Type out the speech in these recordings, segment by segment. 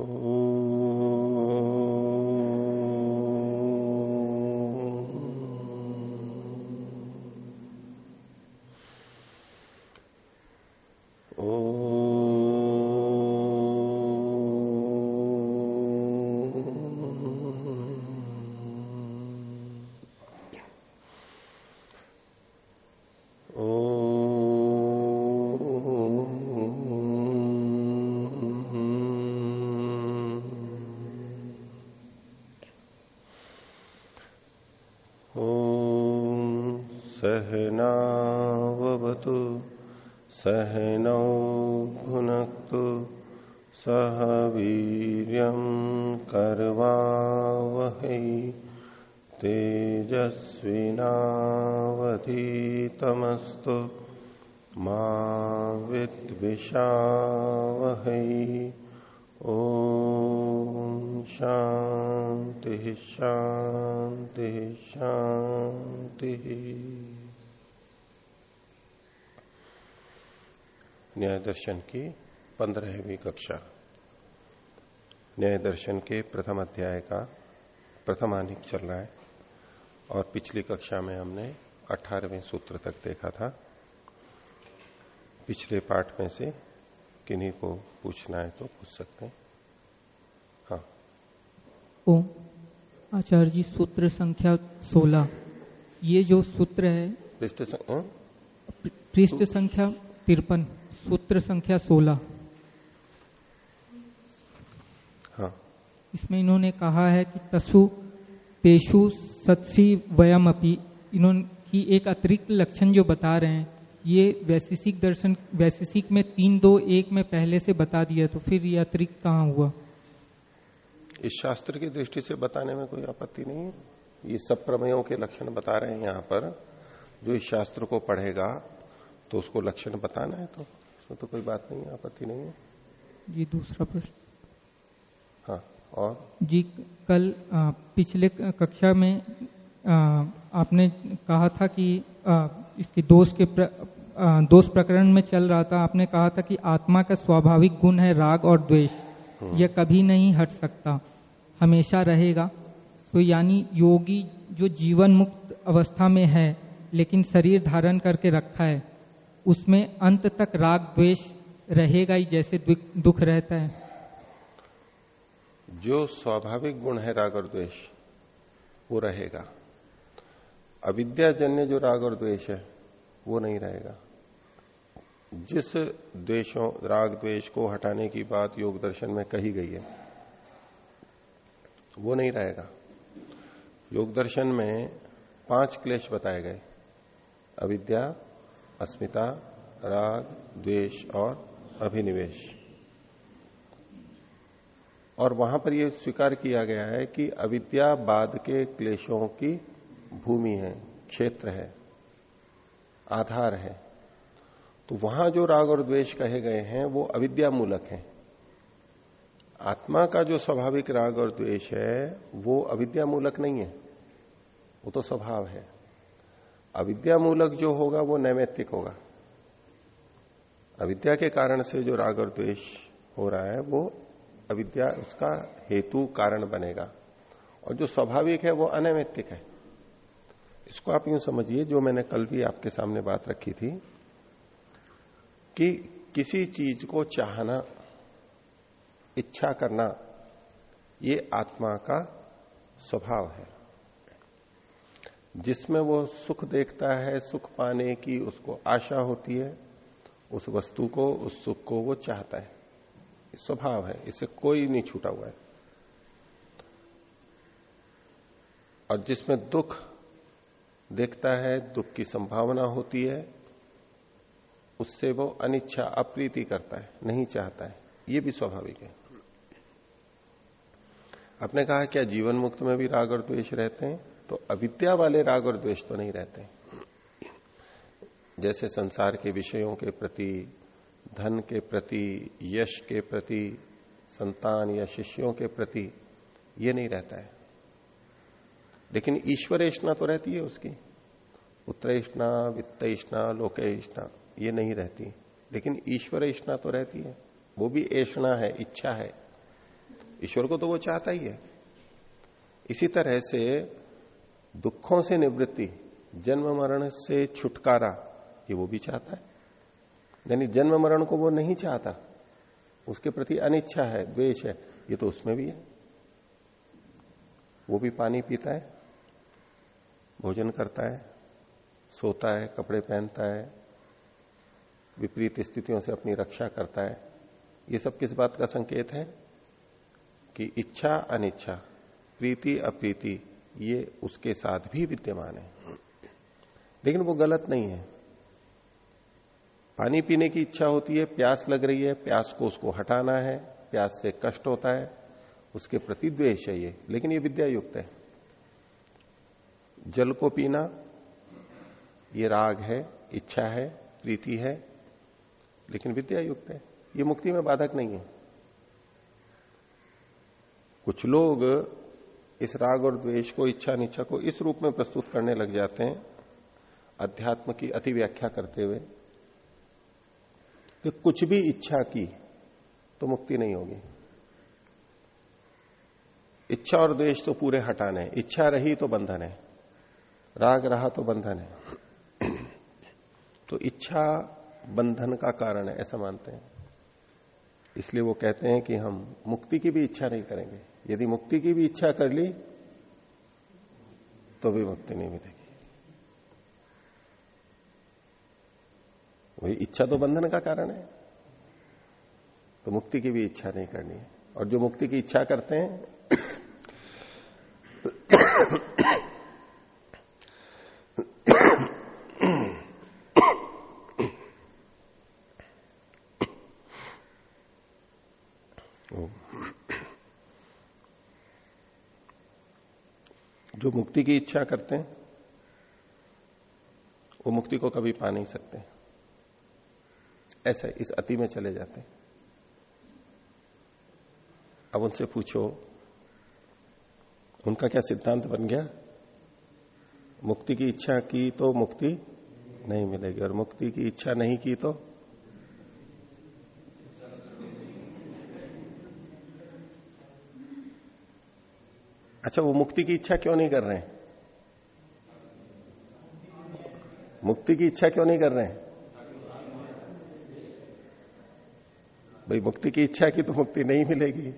Oh. दर्शन की पंद्रहवीं कक्षा। न्याय दर्शन के प्रथम अध्याय का प्रथम आनिक चल रहा है और पिछली कक्षा में हमने अठारहवें सूत्र तक देखा था। पिछले पाठ में से किन्हीं को पूछना है तो पूछ सकते हैं। हाँ। ओम। आचार्य जी सूत्र संख्या 16 ये जो सूत्र है पृष्ठ हाँ? पृष्ठ संख्या तिरपन। सूत्र संख्या सोलह। हाँ। इसमें इन्होंने कहा है कि तसु तेषु सत्सी वयम अपी इन्होंने की एक अतिरिक्त लक्षण जो बता रहे हैं ये वैशिषिक दर्शन वैशिषिक में तीन दो एक में पहले से बता दिया तो फिर ये अतिरिक्त कहाँ हुआ? इस शास्त्र की दृष्टि से बताने में कोई आपत्ति नहीं है। ये सब प्रमेयों के लक्षण बता रहे हैं यहाँ पर। जो इस शास्त्र को पढ़ेगा तो उसको लक्षण बताना है तो। उसमें तो कोई बात नहीं है आपत्ति नहीं है। जी दूसरा प्रश्न। हाँ और? जी कल आ, पिछले कक्षा में आ, आपने कहा था कि आ, इसकी दोष के प्र, दोष प्रकरण में चल रहा था। आपने कहा था कि आत्मा का स्वाभाविक गुण है राग और द्वेष। हम्म। यह कभी नहीं हट सकता। हमेशा रहेगा। तो यानी योगी जो जीवन मुक्त अवस्था में है लेकिन शरीर धारण करके रखा है उसमें अंत तक राग द्वेष रहेगा ही जैसे दुख रहता है। जो स्वाभाविक गुण है राग और द्वेष, वो रहेगा। अविद्याजन्य जो राग और द्वेष है, वो नहीं रहेगा। जिस द्वेषों, राग द्वेष को हटाने की बात योग दर्शन में कही गई है, वो नहीं रहेगा। योग दर्शन में पाँच क्लेश बताए गए। अविद्या अस्मिता, राग, द्वेष और अभिनिवेश। और वहाँ पर यह स्वीकार किया गया है कि अविद्या बाद के क्लेशों की भूमि है, क्षेत्र है, आधार है। तो वहाँ जो राग और द्वेष कहे गए हैं, वो अविद्या मूलक है। आत्मा का जो स्वाभाविक राग और द्वेष है, वो अविद्या मूलक नहीं है, वो तो स्वभाव है। अविद्या मूलक जो होगा वो नैमित्तिक होगा। अविद्या के कारण से जो राग और द्वेष हो रहा है, वो अविद्या, उसका हेतु कारण बनेगा। और जो स्वाभाविक है, वो अनैमित्तिक है। इसको आप यूँ समझिए, जो मैंने कल भी आपके सामने बात रखी थी, कि किसी चीज़ को चाहना, इच्छा करना, ये आत्मा का स्वभाव है। जिसमें वो सुख देखता है, सुख पाने की उसको आशा होती है, उस वस्तु को, उस सुख को वो चाहता है। स्वभाव है इससे कोई नहीं छूटा हुआ है। और जिसमें दुख देखता है, दुख की संभावना होती है, उससे वो अनिच्छा, अप्रीति करता है, नहीं चाहता है। ये भी स्वाभाविक है। आपने कहा क्या जीवन मुक्त में भी राग और द्वेष रहते हैं? तो अविद्या वाले राग और द्वेष तो नहीं रहते। जैसे संसार के विषयों के प्रति, धन के प्रति, यश के प्रति, संतान या शिष्यों के प्रति, ये नहीं रहता है। लेकिन ईश्वरेष्णा तो रहती है उसकी। उत्तरेष्णा, वित्तेष्णा, लोकेष्णा, ये नहीं रहती। लेकिन ईश्वर तो रहती है। वो भी ऐषणा है, इच्छा है। ईश्वर को तो वो चाहता ही है। इसी तरह से दुखों से निवृत्ति, जन्म मरण से छुटकारा, ये वो भी चाहता है। यानी जन्म मरण को वो नहीं चाहता। उसके प्रति अनिच्छा है, द्वेष है, ये तो उसमें भी है। वो भी पानी पीता है, भोजन करता है, सोता है, कपड़े पहनता है, विपरीत स्थितियों से अपनी रक्षा करता है। ये सब किस बात का संकेत है? कि इच्छा, अनिच्छा, प्रीति, अप्रीति ये उसके साथ भी विद्यमान है। लेकिन वो गलत नहीं है। पानी पीने की इच्छा होती है, प्यास लग रही है, प्यास को उसको हटाना है, प्यास से कष्ट होता है, उसके प्रति द्वेष है ये। लेकिन ये विद्या युक्त है। जल को पीना, ये राग है, इच्छा है, प्रीति है, लेकिन विद्या युक्त है। ये मुक्ति में बाधक नहीं है। कुछ लोग इस राग और द्वेष को, इच्छा निच्छा को इस रूप में प्रस्तुत करने लग जाते हैं, अध्यात्म की अति व्याख्या करते हुए, कि कुछ भी इच्छा की तो मुक्ति नहीं होगी। इच्छा और द्वेष तो पूरे हटाने इच्छा रही तो बंधन है। राग रहा तो बंधन है। तो इच्छा बंधन का कारण है, ऐसा मानते हैं। इसलिए वो कहते हैं कि हम मुक्ति की भी इच्छा नहीं करेंगे। यदि मुक्ति की भी इच्छा कर ली तो भी मुक्ति नहीं मिलेगी। वही इच्छा तो बंधन का कारण है। तो मुक्ति की भी इच्छा नहीं करनी है। और जो मुक्ति की इच्छा करते हैं जो मुक्ति की इच्छा करते हैं, वो मुक्ति को कभी पा नहीं सकते। ऐसे इस अति में चले जाते अब उनसे पूछो, उनका क्या सिद्धांत बन गया? मुक्ति की इच्छा की तो मुक्ति नहीं मिलेगी, और मुक्ति की इच्छा नहीं की तो अच्छा वो मुक्ति की इच्छा क्यों नहीं कर रहे हैं? मुक्ति की इच्छा क्यों नहीं कर रहे हैं? भाई, मुक्ति की इच्छा की तो मुक्ति नहीं मिलेगी।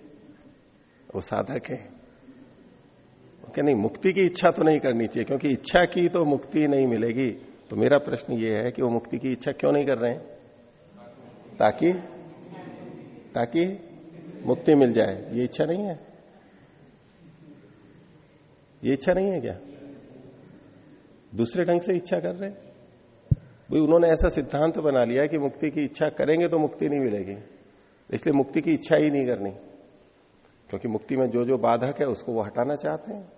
वो साधक है। ओके नहीं, मुक्ति की इच्छा तो नहीं करनी चाहिए, क्योंकि इच्छा की तो मुक्ति नहीं मिलेगी। तो मेरा प्रश्न ये है कि वो मुक्ति की इच्छा क्यों नहीं कर रहे हैं? ताकि ताकि मुक्ति मिल जाए। ये इच्छा नहीं है? ये इच्छा नहीं है क्या? दूसरे ढंग से इच्छा कर रहे भाई, उन्होंने ऐसा सिद्धांत बना लिया कि मुक्ति की इच्छा करेंगे तो मुक्ति नहीं मिलेगी। इसलिए मुक्ति की इच्छा ही नहीं करनी। क्योंकि मुक्ति में जो जो बाधक है, उसको वो हटाना चाहते हैं।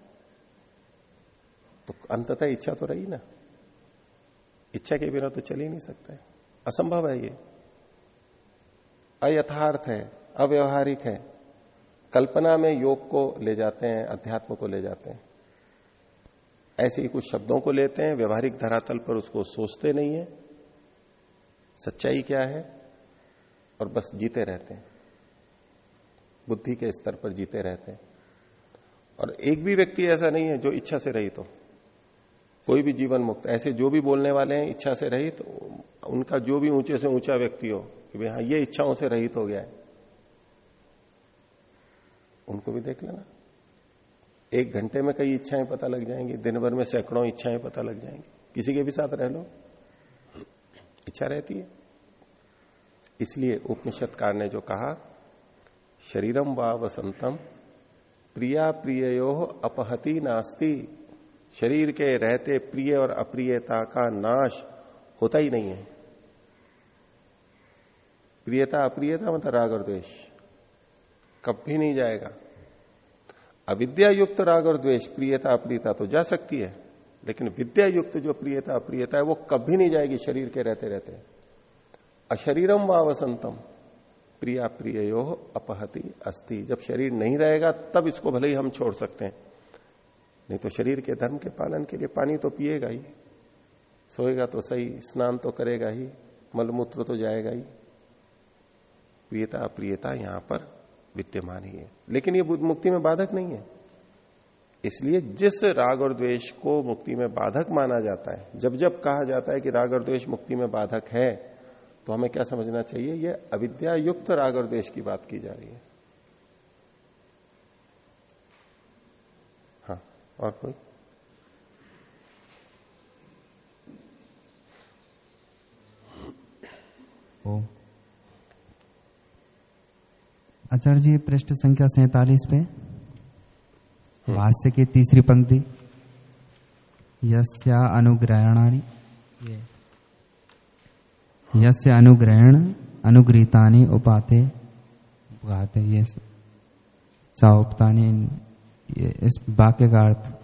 तो अंततः इच्छा तो रही ना। इच्छा के बिना तो चल ही नहीं सकता है। असंभव है ये। अयथार्थ है, अव्यवहारिक है। कल्पना में योग को ले जाते हैं, अध्यात्म को ले जाते हैं। ऐसे ही कुछ शब्दों को लेते हैं, व्यवहारिक धरातल पर उसको सोचते नहीं है। सच्चाई क्या है? और बस जीते रहते हैं। बुद्धि के स्तर पर जीते रहते हैं। और एक भी व्यक्ति ऐसा नहीं है जो इच्छा से रहित हो। कोई भी जीवन मुक्त, ऐसे जो भी बोलने वाले हैं, इच्छा से रहित तो उनका जो भी ऊँचे से ऊँचा व्यक्ति हो, कि भाई हाँ ये इच्छाओं से रहित हो गया है। उनको भी देख लेना। एक घंटे में कई इच्छाएँ पता लग जाएँगी, दिन भर में सैकड़ों इच्छाएँ पता लग जाएँगी। किसी के भी साथ रह लो। इच्छा रहती है। इसलिए उपनिषदकार ने जो कहा शरीरम व वसंतम, प्रिया प्रियो अपहति नास्ति। शरीर के रहते प्रिय और अप्रियता का नाश होता ही नहीं है। प्रियता अप्रियता मतलब राग और द्वेष। कभी नहीं जाएगा। अविद्या युक्त राग और द्वेष, प्रियता, अप्रियता तो जा सकती है, लेकिन विद्या युक्त जो प्रियता, अप्रियता है, वो कभी नहीं जाएगी शरीर के रहते रहते। अशरीरम वसंतम प्रिया प्रिय अपहति अस्थि जब शरीर नहीं रहेगा, तब इसको भले ही हम छोड़ सकते हैं। नहीं तो शरीर के धर्म के पालन के लिए पानी तो पिएगा ही। सोएगा तो सही, स्नान तो करेगा ही, मलमूत्र तो जाएगा ही। प्रियता, अप्रियता यहाँ पर विद्यमान ही है। लेकिन ये मुक्ति में बाधक नहीं है। इसलिए जिस राग और द्वेष को मुक्ति में बाधक माना जाता है, जब जब कहा जाता है कि राग और द्वेष मुक्ति में बाधक है तो हमें क्या समझना चाहिए? यह अविद्या युक्त राग और द्वेष की बात की जा रही है। हाँ और कोई? ओ आचार्य जी पृष्ठ संख्या सैतालीस पे। हम्म। भाष्य की तीसरी पंक्ति। यस्या अनुग्रहणानि। यस्य अनुग्रहण अनुग्रहितानि उपाते उपाते ये चाउपतानी इस वाक्य का अर्थ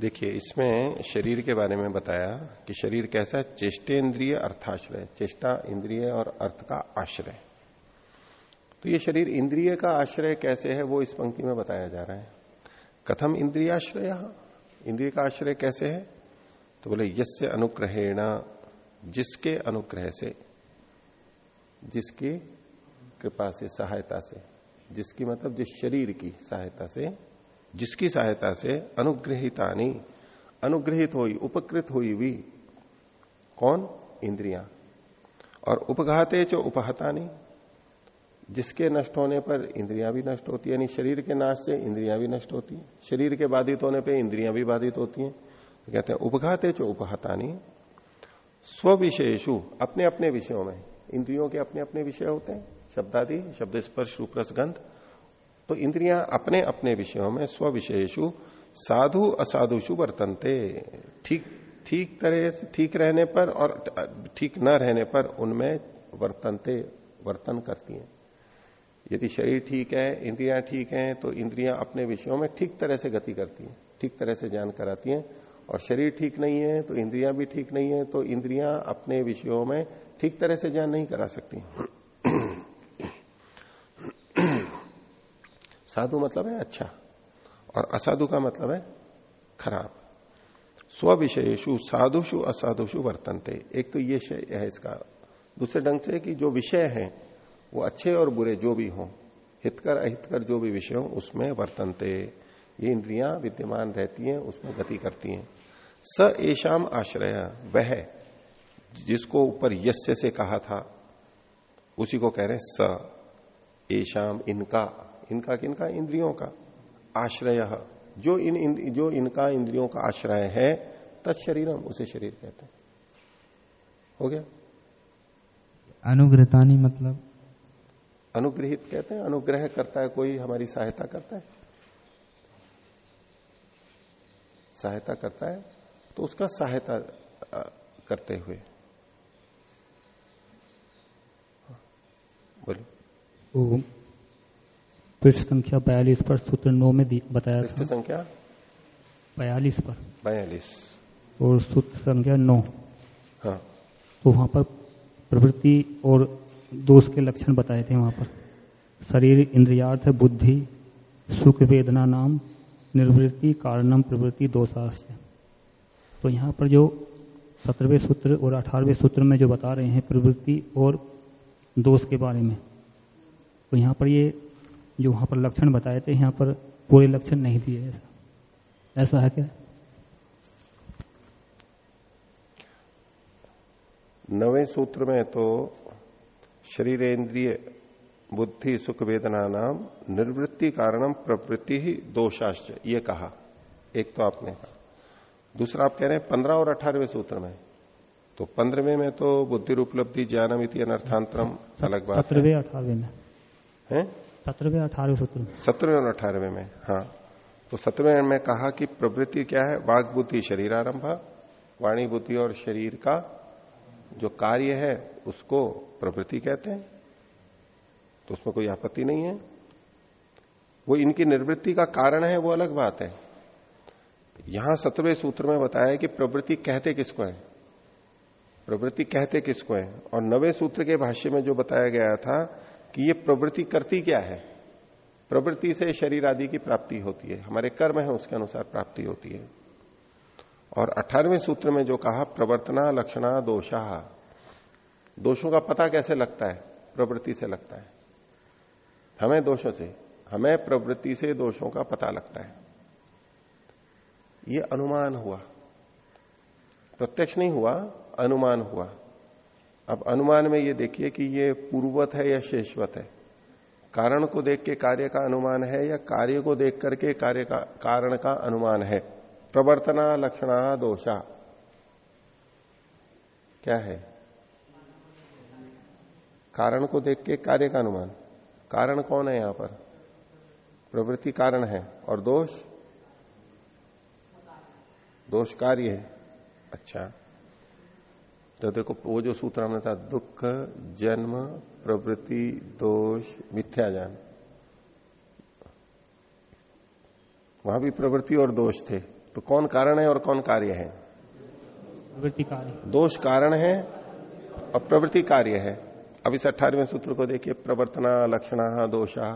देखिए, इसमें शरीर के बारे में बताया कि शरीर कैसा है चेष्टेन्द्रिय अर्थाश्रय, चेष्टा इंद्रिय और अर्थ का आश्रय। तो ये शरीर इंद्रिय का आश्रय कैसे है, वो इस पंक्ति में बताया जा रहा है। कथम इंद्रियाश्रय? इंद्रिय का आश्रय कैसे है? तो बोले, यस्य अनुग्रहेण, जिसके अनुग्रह से, जिसकी कृपा से, सहायता से, जिसकी मतलब जिस शरीर की सहायता से जिसकी सहायता से अनुग्रहितानी, अनुग्रहित हुई, उपकृत हुई हुई कौन? इंद्रिया। और उपघाते जो उपहतानी, जिसके नष्ट होने पर इंद्रियाँ भी नष्ट होती है, यानी शरीर के नाश से इंद्रियाँ भी नष्ट होती है। शरीर के बाधित होने पर इंद्रियाँ भी बाधित होती हैं। तो कहते हैं, उपघाते जो उपहतानी स्व विषयु अपने अपने विषयों में। इंद्रियों के अपने अपने विषय होते हैं। शब्दादि, शब्द स्पर्श रूपरसगंध तो इंद्रियाँ अपने अपने विषयों में स्व विषयु साधु असाधुषु वर्तनते। ठीक ठीक तरह ठीक रहने पर और ठीक न रहने पर उनमें वर्तनते, वर्तन करती हैं। यदि शरीर ठीक है, इंद्रियाँ ठीक हैं तो इंद्रियाँ अपने विषयों में ठीक तरह से गति करती हैं, ठीक तरह से जान कराती हैं। और शरीर ठीक नहीं है तो इंद्रियाँ भी ठीक नहीं है तो इंद्रियाँ अपने विषयों में ठीक तरह से जान नहीं करा सकती साधु मतलब है अच्छा और असाधु का मतलब है खराब। स्व विषयेशु साधुषु असाधुषु वर्तनते। एक तो ये है इसका। दूसरे ढंग से कि जो विषय है, वो अच्छे और बुरे जो भी हों, हितकर अहितकर जो भी विषय हो, उसमें वर्तनते। ये इंद्रियाँ विद्यमान रहती हैं, उसमें गति करती हैं। स एशाम आश्रय, वह, जिसको ऊपर यस्य से कहा था, उसी को कह रहे हैं स। एशाम इनका इनका किनका इंद्रियों का आश्रय जो इन, इन जो इनका इंद्रियों का आश्रय है तत्शरीरम उसे शरीर कहते हैं। हो गया? अनुग्रतानी मतलब? अनुग्रहित कहते हैं अनुग्रह करता है कोई हमारी सहायता करता है। सहायता करता है तो उसका सहायता करते हुए। बोलो पृष्ठ संख्या बयालीस पर सूत्र नौ में बताया पृष्ठ संख्या? बयालीस पर। बयालीस। और सूत्र संख्या नौ। हाँ। तो वहाँ पर प्रवृत्ति और दोष के लक्षण बताए थे वहाँ पर। शरीर इंद्रियार्थ बुद्धि सुख वेदना नाम निर्वृत्ति कारणम प्रवृत्ति दोषाश्य। तो यहाँ पर जो सत्रहवें सूत्र और अठारहवें सूत्र में जो बता रहे हैं प्रवृत्ति और दोष के बारे में तो यहाँ पर ये जो वहाँ पर लक्षण बताए थे यहाँ पर पूरे लक्षण नहीं दिए ऐसा। ऐसा है क्या? नवे सूत्र में तो शरीर इंद्रिय बुद्धि सुख वेदना नाम निर्वृत्ति कारणम प्रवृत्ति ही दोषाश्च ये कहा। एक तो आपने कहा। दूसरा आप कह रहे हैं पंद्रह और अठारहवें सूत्र में। तो पंद्रहवें में तो बुद्धि उपलब्धि ज्ञानम इति अनर्थांतरम अलग बात सत्रहवें अठारहवें में। है? सत्रहवें अठारहवें सूत्र सत्रहवें और अठारहवें में हाँ। तो सत्रहवें में कहा कि प्रवृत्ति क्या है? वाग बुद्धि शरीर आरंभ वाणी बुद्धि और शरीर का जो कार्य है, उसको प्रवृत्ति कहते हैं। तो उसमें कोई आपत्ति नहीं है। वो इनकी निर्वृत्ति का कारण है, वो अलग बात है। यहाँ सत्रहवें सूत्र में बताया कि प्रवृत्ति कहते किसको है? प्रवृत्ति कहते किसको है? और नवे सूत्र के भाष्य में जो बताया गया था कि ये प्रवृत्ति करती क्या है? प्रवृत्ति से शरीर आदि की प्राप्ति होती है। हमारे कर्म है, उसके अनुसार प्राप्ति होती है। और अठारहवें सूत्र में जो कहा, प्रवर्तना लक्षणा दोषा। दोषों का पता कैसे लगता है? प्रवृत्ति से लगता है। हमें दोषों से, हमें प्रवृत्ति से दोषों का पता लगता है। ये अनुमान हुआ। प्रत्यक्ष नहीं हुआ, अनुमान हुआ। अब अनुमान में ये देखिए कि ये पूर्वत है या शेषवत है। कारण को देख के कार्य का अनुमान है या कार्य को देख करके कार्य का, कारण का अनुमान है? प्रवर्तना, लक्षणा, दोषा। क्या है? कारण को देख के कार्य का अनुमान। कारण कौन है यहाँ पर? प्रवृत्ति कारण है। और दोष? दोष कार्य है। अच्छा। तो देखो वो जो सूत्र हमने था दुख जन्म प्रवृत्ति दोष मिथ्या ज्ञान वहाँ भी प्रवृत्ति और दोष थे। तो कौन कारण है और कौन कार्य है? प्रवृत्ति कार्य। दोष कारण है और प्रवृत्ति कार्य है। अब इस अठारहवें सूत्र को देखिए प्रवर्तना लक्षणा दोषा।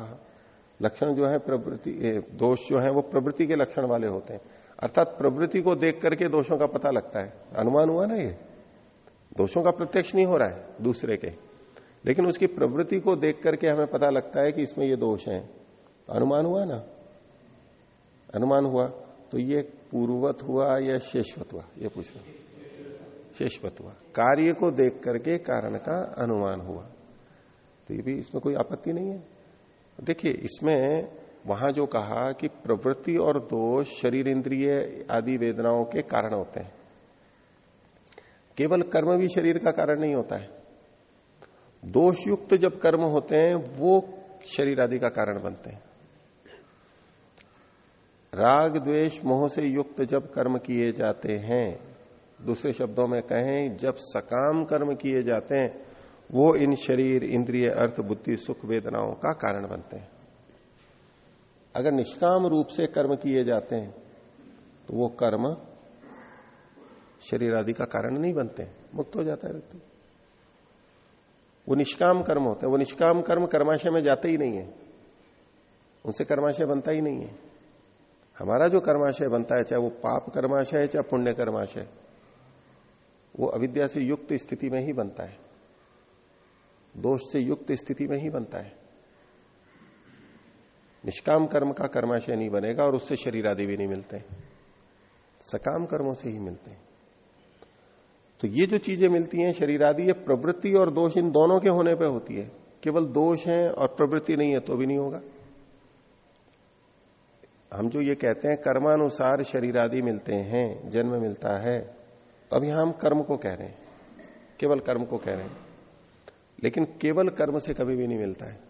लक्षण जो है प्रवृत्ति दोष जो है वो प्रवृत्ति के लक्षण वाले होते हैं। अर्थात प्रवृत्ति को देख करके दोषों का पता लगता है। अनुमान हुआ ना ये? दोषों का प्रत्यक्ष नहीं हो रहा है, दूसरे के। लेकिन उसकी प्रवृत्ति को देख करके हमें पता लगता है कि इसमें ये दोष है। अनुमान हुआ ना? अनुमान हुआ। तो ये पूर्वत हुआ या शेषवत हुआ? ये पूछ रहे शेषवत हुआ। कार्य को देख करके कारण का अनुमान हुआ। तो ये भी इसमें कोई आपत्ति नहीं है। देखिए, इसमें वहाँ जो कहा कि प्रवृत्ति और दोष शरीर इंद्रिय आदि वेदनाओं के कारण होते हैं। केवल कर्म भी शरीर का कारण नहीं होता है। दोषयुक्त जब कर्म होते हैं, वो शरीर आदि का कारण बनते हैं। राग, द्वेष, मोह से युक्त जब कर्म किए जाते हैं, दूसरे शब्दों में कहें, जब सकाम कर्म किए जाते हैं, वो इन शरीर, इंद्रिय, अर्थ, बुद्धि, सुख, वेदनाओं का कारण बनते हैं। अगर निष्काम रूप से कर्म किए जाते हैं तो वो कर्म शरीर आदि का कारण नहीं बनते, मुक्त हो जाता है व्यक्ति। वो निष्काम कर्म होते हैं, वो निष्काम कर्म कर्माशय में जाते ही नहीं है। उनसे कर्माशय बनता ही नहीं है। हमारा जो कर्माशय बनता है, चाहे वो पाप कर्माशय है, चाहे पुण्य कर्माशय, वो अविद्या से युक्त स्थिति में ही बनता है। दोष से युक्त स्थिति में ही बनता है। निष्काम कर्म का कर्माशय नहीं बनेगा और उससे शरीर आदि भी नहीं मिलते। सकाम कर्मों से ही मिलते हैं। तो ये जो चीज़ें मिलती हैं, शरीर आदि, ये प्रवृत्ति और दोष इन दोनों के होने पे होती है। केवल दोष है और प्रवृत्ति नहीं है तो भी नहीं होगा। हम जो ये कहते हैं, कर्मानुसार शरीर आदि मिलते हैं, जन्म मिलता है। तो अब यहाँ हम कर्म को कह रहे हैं। केवल कर्म को कह रहे हैं। लेकिन केवल कर्म से कभी भी नहीं मिलता है।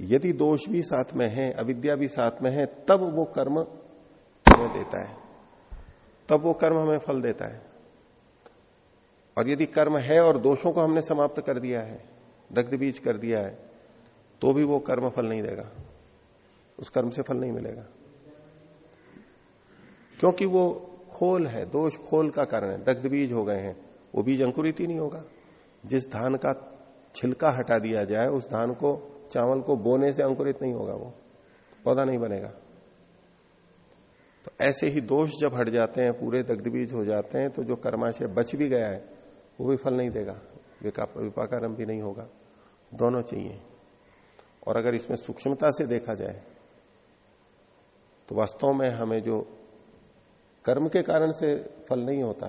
यदि दोष भी साथ में है, अविद्या भी साथ में है, तब वो कर्म हमें देता है। तब वो कर्म हमें फल देता है। और यदि कर्म है और दोषों को हमने समाप्त कर दिया है, दग्ध बीज कर दिया है तो भी वो कर्म फल नहीं देगा। उस कर्म से फल नहीं मिलेगा। क्योंकि वो खोल है, दोष खोल का कारण है। दग्ध बीज हो गए हैं, वो बीज अंकुरित ही नहीं होगा। जिस धान का छिलका हटा दिया जाए, उस धान को, चावल को बोने से अंकुरित नहीं होगा वो। पौधा नहीं बनेगा। तो ऐसे ही दोष जब हट जाते हैं, पूरे दग्ध बीज हो जाते हैं तो जो कर्माशय बच भी गया है वो भी फल नहीं देगा विपाकारम भी नहीं होगा। दोनों चाहिए। और अगर इसमें सूक्ष्मता से देखा जाए तो वास्तव में हमें जो कर्म के कारण से फल नहीं होता,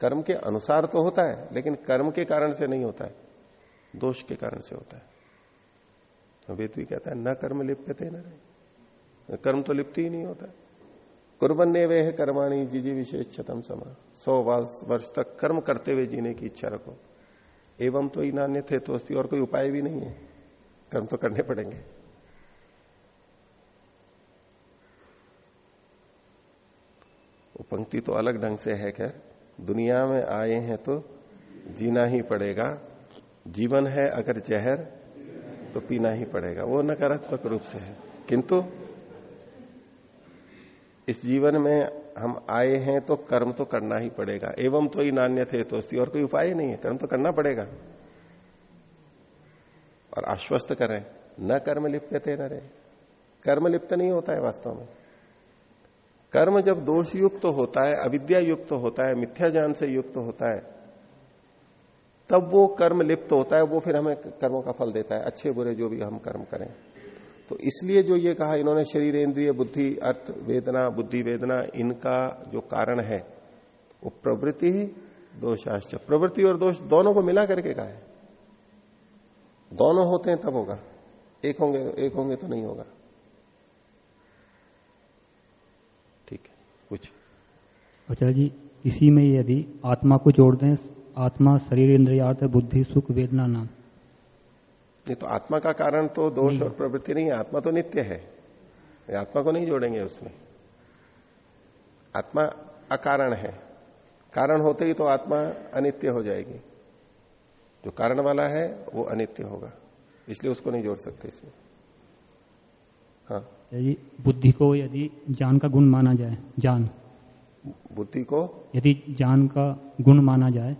कर्म के अनुसार तो होता है, लेकिन कर्म के कारण से नहीं होता है, दोष के कारण से होता है। वेद भी कहता है, न कर्म लिप्यते न कर्म तो लिप्त ही नहीं होता। है कुरबन्ने वे है कर्माणी जिजी विशेष छतम समा। सौ वर्ष तक कर्म करते हुए जीने की इच्छा रखो। एवं तो ही नान्य थे तो और कोई उपाय भी नहीं है। कर्म तो करने पड़ेंगे। वो पंक्ति तो अलग ढंग से है, खैर। दुनिया में आए हैं तो जीना ही पड़ेगा। जीवन है अगर जहर तो पीना ही पड़ेगा। वो नकारात्मक रूप से है। किंतु इस जीवन में हम आए हैं तो कर्म तो करना ही पड़ेगा। एवं तो ही नान्य थे तो और कोई उपाय नहीं है। कर्म तो करना पड़ेगा। और आश्वस्त करें, न कर्म लिप्त थे न रहे। कर्म लिप्त नहीं होता है वास्तव में। कर्म जब दोष युक्त तो होता है अविद्या युक्त तो होता है, मिथ्या ज्ञान से युक्त तो होता है, तब वो कर्म लिप्त होता है, वो फिर हमें कर्मों का फल देता है। अच्छे बुरे जो भी हम कर्म करें। तो इसलिए जो ये कहा, इन्होंने शरीर इंद्रिय बुद्धि, अर्थ, वेदना, बुद्धि वेदना, इनका जो कारण है, वो प्रवृत्ति दोषाश्च। प्रवृत्ति और दोष दोनों को मिला करके कहा है। दोनों होते हैं तब होगा। एक होंगे एक होंगे तो नहीं होगा। ठीक है, कुछ। अच्छा जी, इसी में यदि आत्मा को जोड़ दें, आत्मा शरीर इंद्रियार्थ बुद्धि, सुख, वेदना, नाम। नहीं तो आत्मा का कारण तो दोष और प्रवृत्ति नहीं है आत्मा तो नित्य है। आत्मा को नहीं जोड़ेंगे उसमें। आत्मा अकारण है। कारण होते ही तो आत्मा अनित्य हो जाएगी। जो कारण वाला है वो अनित्य होगा। इसलिए उसको नहीं जोड़ सकते इसमें। हाँ? यदि बुद्धि को यदि जान का गुण माना जाए जान बुद्धि को? यदि जान का गुण माना जाए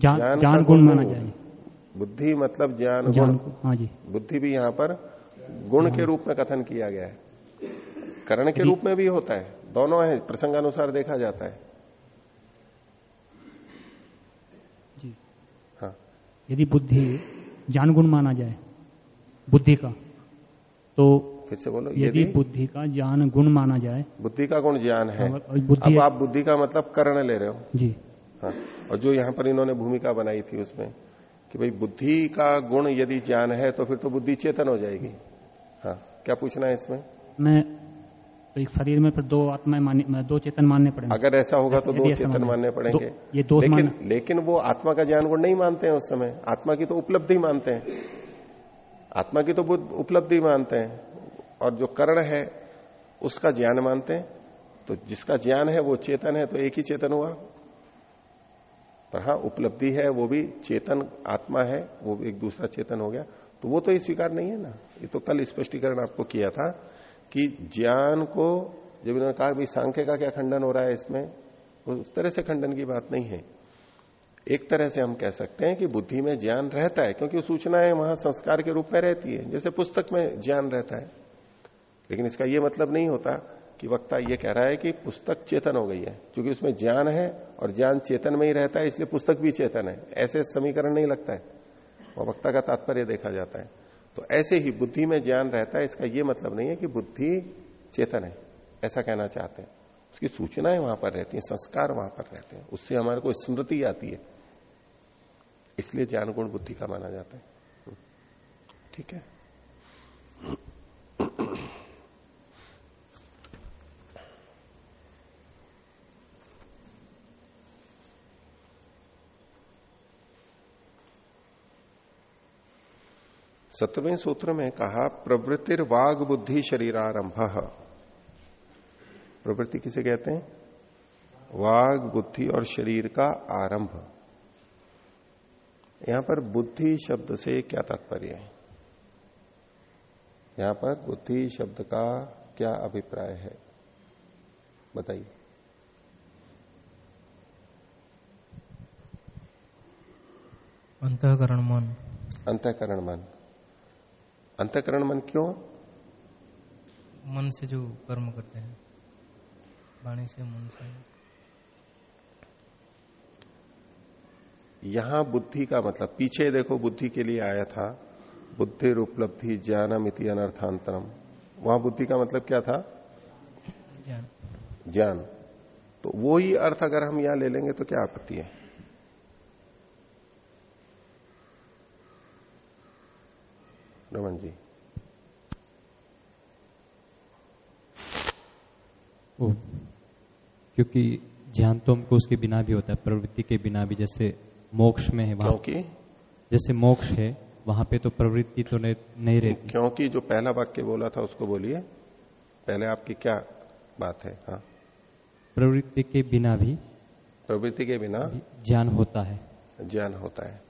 जान जान, जान गुण माना जाए। बुद्धि मतलब ज्ञान ज्ञान हाँ जी। बुद्धि भी यहाँ पर गुण के रूप में कथन किया गया है। करण के रूप में भी होता है। दोनों है प्रसंगानुसार देखा जाता है। जी। हाँ। यदि बुद्धि ज्ञान गुण माना जाए बुद्धि का तो फिर से बोलो यदि बुद्धि का ज्ञान गुण माना जाए बुद्धि का गुण ज्ञान है। अब आप बुद्धि का मतलब करण ले रहे हो। जी। हाँ। और जो यहाँ पर इन्होंने भूमिका बनाई थी उसमें कि भाई बुद्धि का गुण यदि ज्ञान है तो फिर तो बुद्धि चेतन हो जाएगी। हाँ क्या पूछना है इसमें? मैं तो एक शरीर में फिर दो आत्माएँ मानने दो चेतन मानने पड़ेंगे। अगर ऐसा होगा तो दो चेतन मानने पड़ेंगे। दो, ये दो लेकिन लेकिन वो आत्मा का ज्ञान गुण नहीं मानते हैं उस समय। आत्मा की तो उपलब्धि मानते हैं। आत्मा की तो उपलब्धि मानते हैं। और जो कर्ण है उसका ज्ञान मानते हैं। तो जिसका ज्ञान है वो चेतन है तो एक ही चेतन हुआ। पर हाँ उपलब्धि है, वो भी चेतन आत्मा है, वो एक दूसरा चेतन हो गया। तो वो तो ये स्वीकार नहीं है ना। ये तो कल स्पष्टीकरण आपको किया था कि ज्ञान को, जब इन्होंने कहा भाई सांख्य का क्या खंडन हो रहा है इसमें उस तरह से खंडन की बात नहीं है। एक तरह से हम कह सकते हैं कि बुद्धि में ज्ञान रहता है, क्योंकि सूचनाएँ वहाँ संस्कार के रूप में रहती है, जैसे पुस्तक में ज्ञान रहता है। लेकिन इसका यह मतलब नहीं होता कि वक्ता यह कह रहा है कि पुस्तक चेतन हो गई है, क्योंकि उसमें ज्ञान है और ज्ञान चेतन में ही रहता है, इसलिए पुस्तक भी चेतन है। ऐसे समीकरण नहीं लगता है। वह वक्ता का तात्पर्य देखा जाता है। तो ऐसे ही बुद्धि में ज्ञान रहता है, इसका यह मतलब नहीं है कि बुद्धि चेतन है। ऐसा कहना चाहते हैं। उसकी सूचनाएँ वहाँ पर रहती हैं, संस्कार वहाँ पर रहते हैं। उससे हमारे को स्मृति आती है। इसलिए ज्ञान गुण बुद्धि का माना जाता है। ठीक है? सत्रवें सूत्र में कहा प्रवृत्तिर वाग बुद्धि शरीरारंभ। प्रवृत्ति किसे कहते हैं? वाग बुद्धि और शरीर का आरंभ। यहाँ पर बुद्धि शब्द से क्या तात्पर्य है? यहाँ पर बुद्धि शब्द का क्या अभिप्राय है? बताइए। अंतकरण मन। अंतकरण मन। अंतकरण मन क्यों मन से जो कर्म करते हैं वाणी से मन से। यहाँ बुद्धि का मतलब पीछे देखो बुद्धि के लिए आया था बुद्धि उपलब्धि ज्ञानम इति अनर्थांतरम। वहाँ बुद्धि का मतलब क्या था? ज्ञान। ज्ञान। तो वो ही अर्थ अगर हम यहाँ ले लेंगे तो क्या आपत्ति है? रमन जी ओ, क्योंकि ध्यान तो हमको उसके बिना भी होता है प्रवृत्ति के बिना भी जैसे मोक्ष में है वहाँ। क्योंकि? जैसे मोक्ष है वहाँ पे तो प्रवृत्ति तो नहीं, रहती। क्योंकि जो पहला वाक्य बोला था उसको बोलिए। पहले आपकी क्या बात है? हाँ। प्रवृत्ति के बिना भी प्रवृत्ति के बिना ज्ञान होता है। ज्ञान होता हाँ।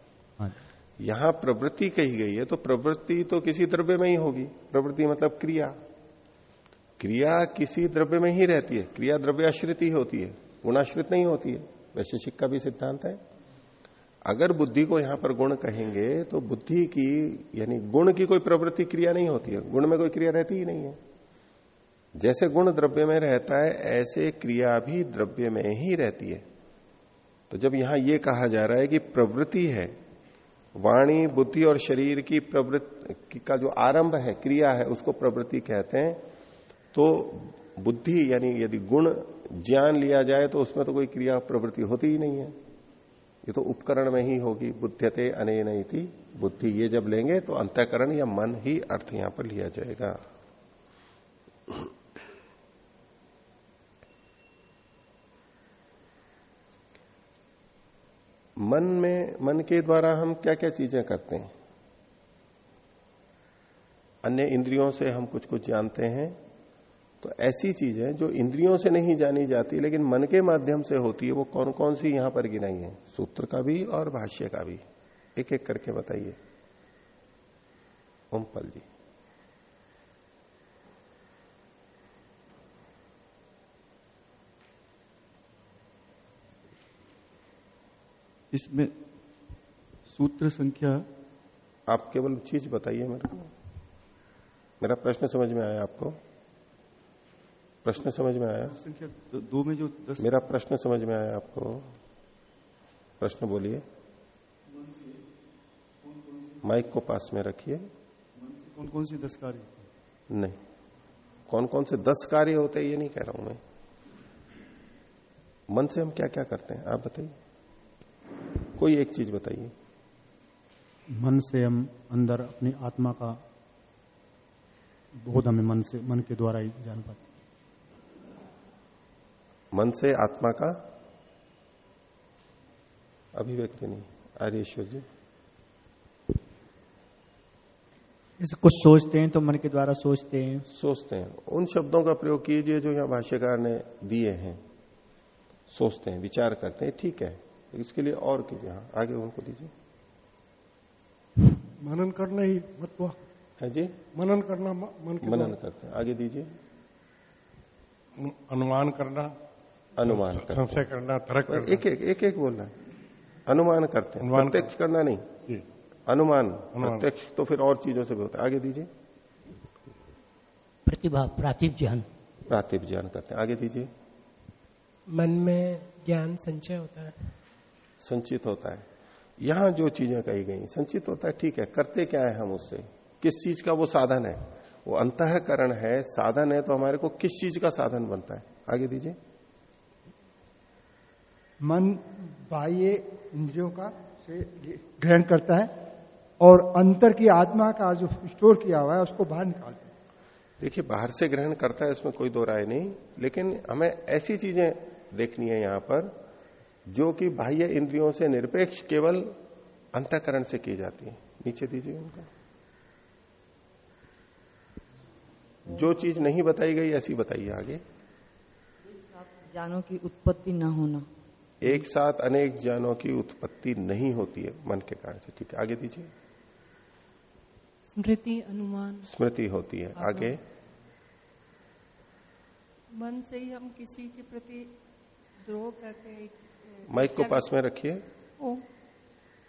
यहाँ प्रवृत्ति कही गई है तो प्रवृत्ति तो किसी द्रव्य में ही होगी। प्रवृत्ति मतलब क्रिया। क्रिया किसी द्रव्य में ही रहती है। क्रिया द्रव्याश्रित ही होती है। गुणाश्रित नहीं होती है। वैशेषिक का भी सिद्धांत है। अगर बुद्धि को यहाँ पर गुण कहेंगे तो बुद्धि की, यानी गुण की कोई प्रवृत्ति क्रिया नहीं होती है। गुण में कोई क्रिया रहती ही नहीं है। जैसे गुण द्रव्य में रहता है, ऐसे क्रिया भी द्रव्य में ही रहती है। तो जब यहाँ यह कहा जा रहा है कि प्रवृत्ति है वाणी, बुद्धि और शरीर की प्रवृत्ति का जो आरंभ है, क्रिया है, उसको प्रवृत्ति कहते हैं। तो बुद्धि यानी यदि गुण ज्ञान लिया जाए तो उसमें तो कोई क्रिया प्रवृत्ति होती ही नहीं है। ये तो उपकरण में ही होगी बुद्धते अने थी बुद्धि। ये जब लेंगे तो अंतकरण या मन ही अर्थ यहाँ पर लिया जाएगा। मन में, मन के द्वारा हम क्या क्या चीज़ें करते हैं? अन्य इंद्रियों से हम कुछ कुछ जानते हैं तो ऐसी चीज़ें जो इंद्रियों से नहीं जानी जाती, लेकिन मन के माध्यम से होती है, वो कौन कौन सी यहाँ पर गिनाई है? सूत्र का भी और भाष्य का भी। एक एक करके बताइए। ओमपल जी। इसमें सूत्र संख्या आप केवल चीज़ बताइए मेरे को। मेरा प्रश्न समझ में आया आपको? प्रश्न समझ में आया? संख्या दो में जो दस मेरा प्रश्न समझ में आया आपको? प्रश्न बोलिए। माइक को पास में रखिए। कौन कौन सी दस कार्य? नहीं। कौन कौन से दस कार्य होते हैं ये नहीं कह रहा हूँ मैं। मन से हम क्या क्या करते हैं? आप बताइए। कोई एक चीज़ बताइए। मन से हम अंदर अपनी आत्मा का बोध हमें मन से मन के द्वारा ही जान पाते मन से आत्मा का अभिव्यक्ति नहीं। आर्यश्वर जी। जैसे कुछ सोचते हैं तो मन के द्वारा सोचते हैं। सोचते हैं। उन शब्दों का प्रयोग कीजिए जो यहाँ भाष्यकार ने दिए हैं। सोचते हैं विचार करते हैं। ठीक है। इसके लिए और कीजिए हाँ आगे उनको दीजिए। मनन करना ही मत है जी। मनन करना मन के मनन करते हैं। आगे दीजिए। अनुमान करना अनुमान संशय करना तर्क करना। एक एक एक एक बोलना है। अनुमान करते हैं। प्रत्यक्ष करना नहीं। अनुमान। प्रत्यक्ष तो फिर और चीज़ों से भी होता है। आगे दीजिए। प्रतिभा प्रातिभ ज्ञान। प्रातिभ ज्ञान करते हैं। आगे दीजिए। मन में ज्ञान संचय होता है। संचित होता है। यहाँ जो चीज़ें कही गई संचित होता है ठीक है करते क्या है हम उससे? किस चीज़ का वो साधन है? वो अंतकरण है साधन है तो हमारे को किस चीज़ का साधन बनता है? आगे दीजिए। मन बाह्य इंद्रियों का से ग्रहण करता है और अंतर की आत्मा का जो स्टोर किया हुआ है उसको बाहर निकालता है। देखिए बाहर से ग्रहण करता है इसमें कोई दो राय नहीं लेकिन हमें ऐसी चीज़ें देखनी है यहाँ पर जो कि बाह्य इंद्रियों से निरपेक्ष केवल अंतकरण से की जाती है। नीचे दीजिए उनको। जो चीज़ नहीं बताई गई ऐसी बताइए आगे। जानों की उत्पत्ति न होना। एक साथ अनेक ज्ञानों की उत्पत्ति नहीं होती है मन के कारण से। ठीक है आगे दीजिए। स्मृति अनुमान। स्मृति होती है आगे। मन से ही हम किसी के प्रति द्रोह करते हैं माइक को पास में रखिए।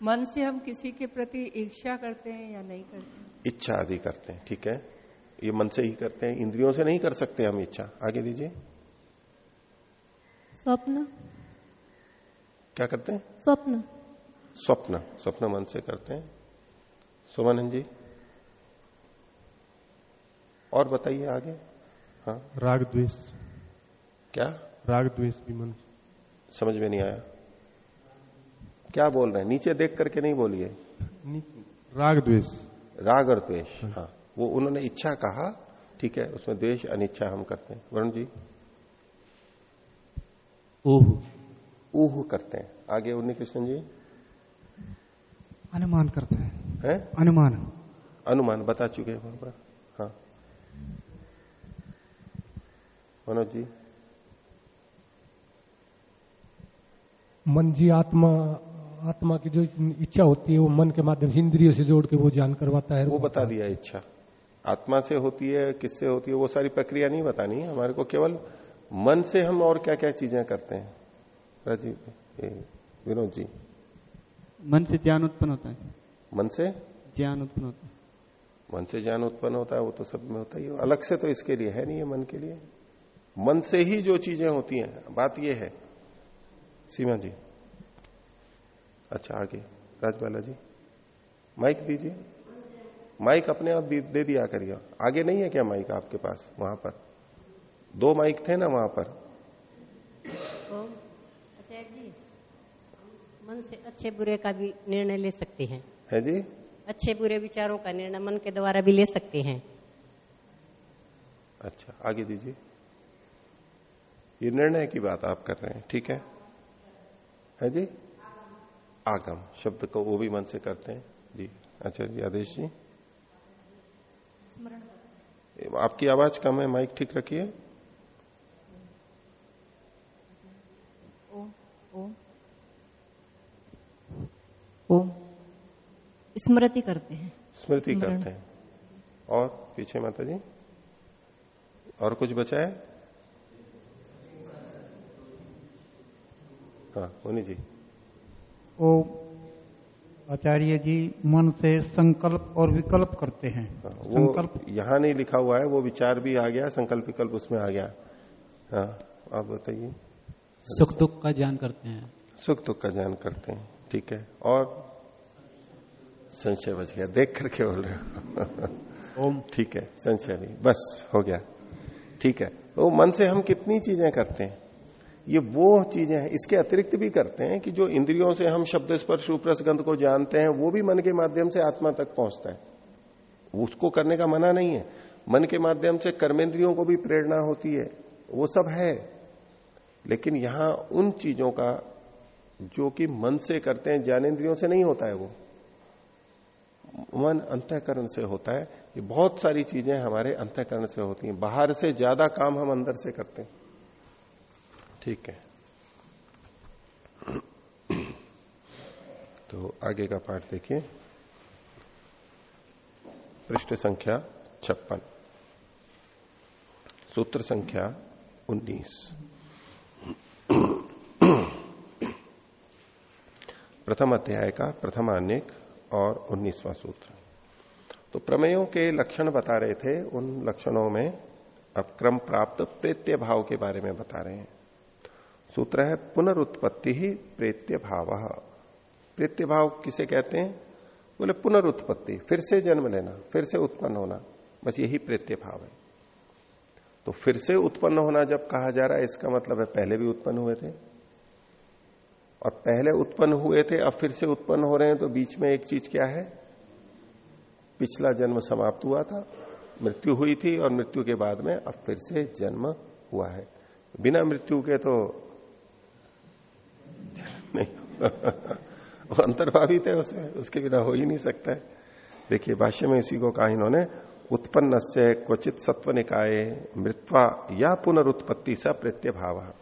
मन से हम किसी के प्रति इच्छा करते हैं या नहीं करते इच्छा आदि करते हैं ठीक है? ये मन से ही करते हैं इंद्रियों से नहीं कर सकते हम इच्छा। आगे दीजिए। स्वप्न। क्या करते हैं? स्वप्न। स्वप्न स्वप्न मन से करते हैं। सुमन जी और बताइए आगे। हाँ। राग द्वेष। क्या? राग द्वेष भी मन समझ में नहीं आया। क्या बोल रहे हैं? नीचे देख करके नहीं बोलिए। राग द्वेष। राग और द्वेष हाँ। वो उन्होंने इच्छा कहा ठीक है उसमें द्वेष अनिच्छा हम करते हैं। वरुण जी? ऊह ऊह करते हैं। आगे उन्नी कृष्ण जी? अनुमान करते हैं। है? अनुमान। अनुमान बता चुके हैं वहाँ पर। हाँ। मनोज जी? मन जी आत्मा आत्मा की जो इच्छा होती है वो मन के माध्यम से इंद्रियों से जोड़ के वो जान करवाता है। वो बता दिया इच्छा। आत्मा से होती है किससे होती है वो सारी प्रक्रिया नहीं बतानी है हमारे को केवल मन से हम और क्या क्या चीज़ें करते हैं। राजीव विनोद जी। मन से ज्ञान उत्पन्न होता है। मन से? ज्ञान उत्पन्न होता है। मन से ज्ञान उत्पन्न होता है वो तो सब में होता ही। अलग से तो इसके लिए है नहीं है मन के लिए। मन से ही जो चीज़ें होती हैं बात ये है सीमा जी। अच्छा आगे। राजबाला जी। माइक दीजिए। माइक अपने आप दे दिया करिए। आगे नहीं है क्या माइक आपके पास? वहाँ पर। दो माइक थे ना वहाँ पर। जी। मन से अच्छे बुरे का भी निर्णय ले सकते हैं। है जी? अच्छे बुरे विचारों का निर्णय मन के द्वारा भी ले सकते हैं। अच्छा आगे दीजिए। ये निर्णय की बात आप कर रहे हैं ठीक है? है जी? आगम शब्द को वो भी मन से करते हैं। जी अच्छा जी आदेश जी। आपकी आवाज़ कम है माइक ठीक रखिए। ओम स्मृति करते हैं। स्मृति करते हैं। और पीछे माता जी और कुछ बचा है? हाँ मुनि जी। ओ आचार्य जी मन से संकल्प और विकल्प करते हैं। हाँ, वो संकल्प। यहाँ नहीं लिखा हुआ है वो विचार भी आ गया संकल्प विकल्प उसमें आ गया। हाँ आप बताइए। सुख दुख का ज्ञान करते हैं। सुख दुख का ज्ञान करते हैं ठीक है। और संशय बच गया देख करके बोल रहे हो। ओम। ठीक है संशय नहीं बस हो गया। ठीक है तो मन से हम कितनी चीज़ें करते हैं? ये वो चीज़ें हैं। इसके अतिरिक्त भी करते हैं कि जो इंद्रियों से हम शब्द स्पर्श रूपरस को जानते हैं, वो भी मन के माध्यम से आत्मा तक पहुँचता है। उसको करने का मना नहीं है। मन के माध्यम से कर्मेंद्रियों को भी प्रेरणा होती है। वो सब है। लेकिन यहाँ उन चीज़ों का जो कि मन से करते हैं ज्ञानेन्द्रियों से नहीं होता है वो। मन अंतकरण से होता है। ये बहुत सारी चीज़ें हमारे अंतकरण से होती हैं। बाहर से ज़्यादा काम हम अंदर से करते हैं। ठीक है। तो आगे का पाठ देखिए। पृष्ठ संख्या छप्पन। सूत्र संख्या उन्नीस। प्रथम अध्याय का प्रथम अनेक और उन्नीसवां सूत्र। तो प्रमेयों के लक्षण बता रहे थे, उन लक्षणों में अब क्रम प्राप्त प्रेत्य भाव के बारे में बता रहे हैं। सूत्र है पुनरुत्पत्ति ही प्रेत्य भाव प्रेत्य भाव किसे कहते हैं? बोले पुनरुत्पत्ति, फिर से जन्म लेना, फिर से उत्पन्न होना, बस यही प्रेत्य भाव है। तो फिर से उत्पन्न होना जब कहा जा रहा है, इसका मतलब है पहले भी उत्पन्न हुए थे। और पहले उत्पन्न हुए थे, अब फिर से उत्पन्न हो रहे हैं तो बीच में एक चीज़ क्या है? पिछला जन्म समाप्त हुआ था, मृत्यु हुई थी, और मृत्यु के बाद में अब फिर से जन्म हुआ है। बिना मृत्यु के तो नहीं। वो अंतर्भावित है उसमें, उसके बिना हो ही नहीं सकता है। देखिए, भाष्य में इसी को कहा इन्होंने उत्पन्न से क्वचित सत्व निकाय मृत्वा या पुनरुत्पत्ति स प्रत्यय भाव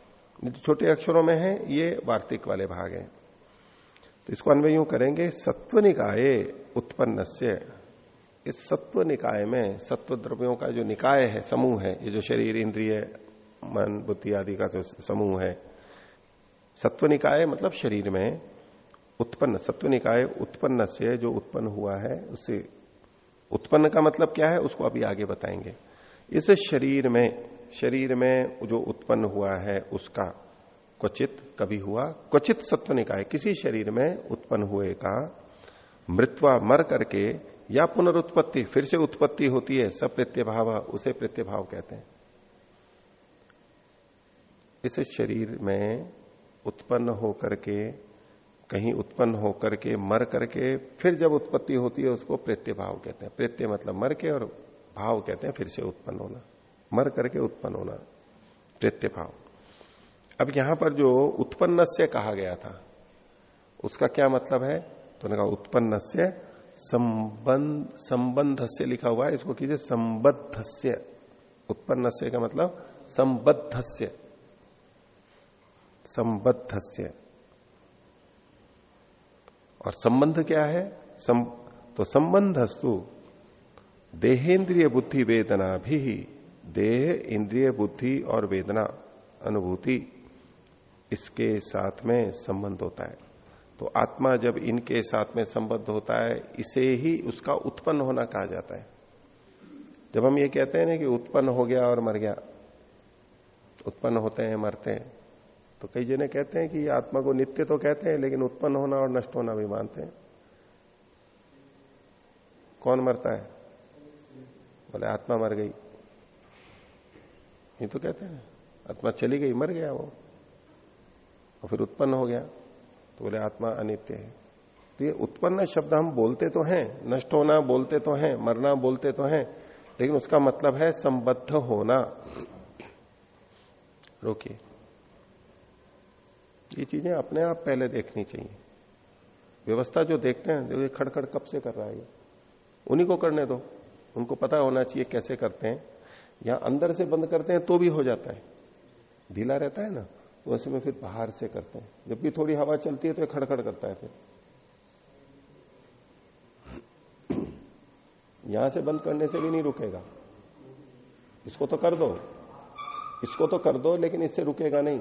छोटे अक्षरों में है, ये वार्तिक वाले भाग है। तो इसको अन्वय यूँ करेंगे सत्व निकाय उत्पन्न से इस सत्व निकाय में सत्व द्रव्यों का जो निकाय है, समूह है, ये जो शरीर, इंद्रिय, मन, बुद्धि आदि का जो समूह है सत्व निकाय मतलब शरीर में उत्पन्न सत्व निकाय उत्पन्न से जो उत्पन्न हुआ है, उससे उत्पन्न का मतलब क्या है, उसको अभी आगे बताएँगे। इस शरीर में शरीर में जो उत्पन्न हुआ है, उसका क्वचित कभी हुआ, क्वचित सत्व निकाय किसी शरीर में उत्पन्न हुए का मृत्वा मर करके या पुनरुत्पत्ति, फिर से उत्पत्ति होती है सब प्रत्यभाव उसे प्रत्यभाव कहते हैं। इस शरीर में उत्पन्न होकर के, कहीं उत्पन्न होकर के, मर करके, फिर जब उत्पत्ति होती है, उसको प्रेत्य भाव कहते हैं। प्रेत्य मतलब मर के और भाव कहते हैं, फिर से उत्पन्न होना। मर करके उत्पन्न होना। प्रेत्य भाव। अब यहाँ पर जो उत्पन्न से कहा गया था, उसका क्या मतलब है? तो उन्होंने कहा उत्पन्न से संबंध संबंध से लिखा हुआ है। इसको कीजिए संबद्ध से उत्पन्न से का मतलब संबद्ध से संबद्ध और संबंध क्या है? सम, तो संबंधस्तु देहेन्द्रिय बुद्धि वेदना भी देह इंद्रिय बुद्धि और वेदना अनुभूति इसके साथ में संबंध होता है। तो आत्मा जब इनके साथ में संबद्ध होता है इसे ही उसका उत्पन्न होना कहा जाता है। जब हम ये कहते हैं ना कि उत्पन्न हो गया और मर गया उत्पन्न होते हैं मरते हैं तो कई जने कहते हैं कि आत्मा को नित्य तो कहते हैं, लेकिन उत्पन्न होना और नष्ट होना भी मानते हैं। कौन मरता है? बोले, आत्मा मर गई। ये तो कहते हैं, आत्मा चली गई, मर गया वो। और फिर उत्पन्न हो गया। तो बोले, आत्मा अनित्य है। तो ये उत्पन्न शब्द हम बोलते तो हैं, नष्ट होना बोलते तो हैं, मरना बोलते तो हैं, लेकिन उसका मतलब है संबद्ध होना। रोकिए। ये चीज़ें अपने आप पहले देखनी चाहिए। व्यवस्था जो देखते हैं देखो ये खड़खड़ कब से कर रहा है ये? उन्हीं को करने दो। उनको पता होना चाहिए कैसे करते हैं। यहाँ अंदर से बंद करते हैं तो भी हो जाता है। ढीला रहता है ना तो ऐसे में फिर बाहर से करते हैं। जब भी थोड़ी हवा चलती है तो खड़खड़ करता है फिर। यहाँ से बंद करने से भी नहीं रुकेगा। इसको तो कर दो। इसको तो कर दो, लेकिन इससे रुकेगा नहीं।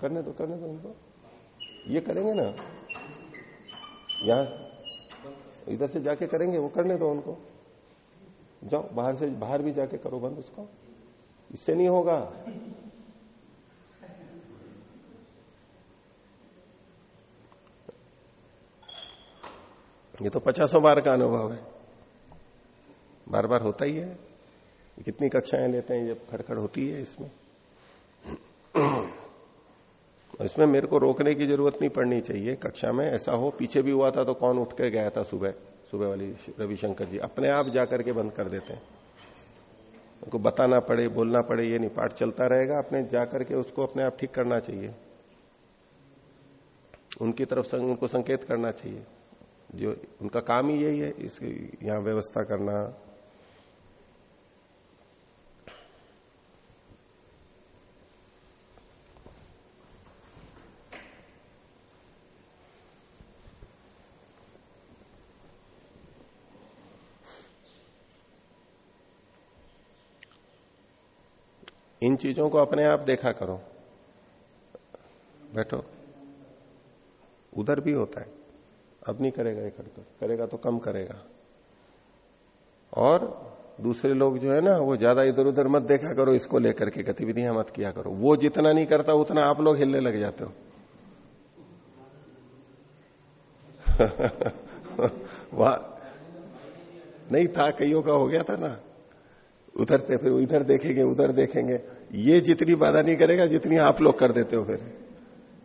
करने दो करने दो उनको। ये करेंगे ना? यहाँ इधर से जाके करेंगे, वो करने दो उनको। जाओ, बाहर से, बाहर भी जाके करो बंद उसको। इससे नहीं होगा। ये तो पचासों बार का अनुभव है। बार बार होता ही है। कितनी कक्षाएँ लेते हैं जब खड़खड़ होती है इसमें। इसमें मेरे को रोकने की ज़रूरत नहीं पड़नी चाहिए। कक्षा में ऐसा हो, पीछे भी हुआ था तो कौन उठ के गया था सुबह? सुबह वाली रविशंकर जी। अपने आप जाकर के बंद कर देते हैं। उनको बताना पड़े, बोलना पड़े, ये नहीं, पाठ चलता रहेगा। अपने जाकर के उसको अपने आप ठीक करना चाहिए। उनकी तरफ़ उनको संकेत करना चाहिए। जो उनका काम ही यही है इस यहाँ व्यवस्था करना चीज़ों को अपने आप देखा करो। बैठो। उधर भी होता है। अब नहीं करेगा ये कर करेगा तो कम करेगा। और दूसरे लोग जो है ना, वो ज़्यादा इधर उधर मत देखा करो, इसको लेकर के गतिविधियाँ मत किया करो। वो जितना नहीं करता, उतना आप लोग हिलने लग जाते हो। वहाँ। नहीं, था, कईयों का हो गया था ना। उधर थे, फिर इधर देखेंगे, उधर देखेंगे। ये जितनी बाधा नहीं करेगा, जितनी आप लोग कर देते हो फिर।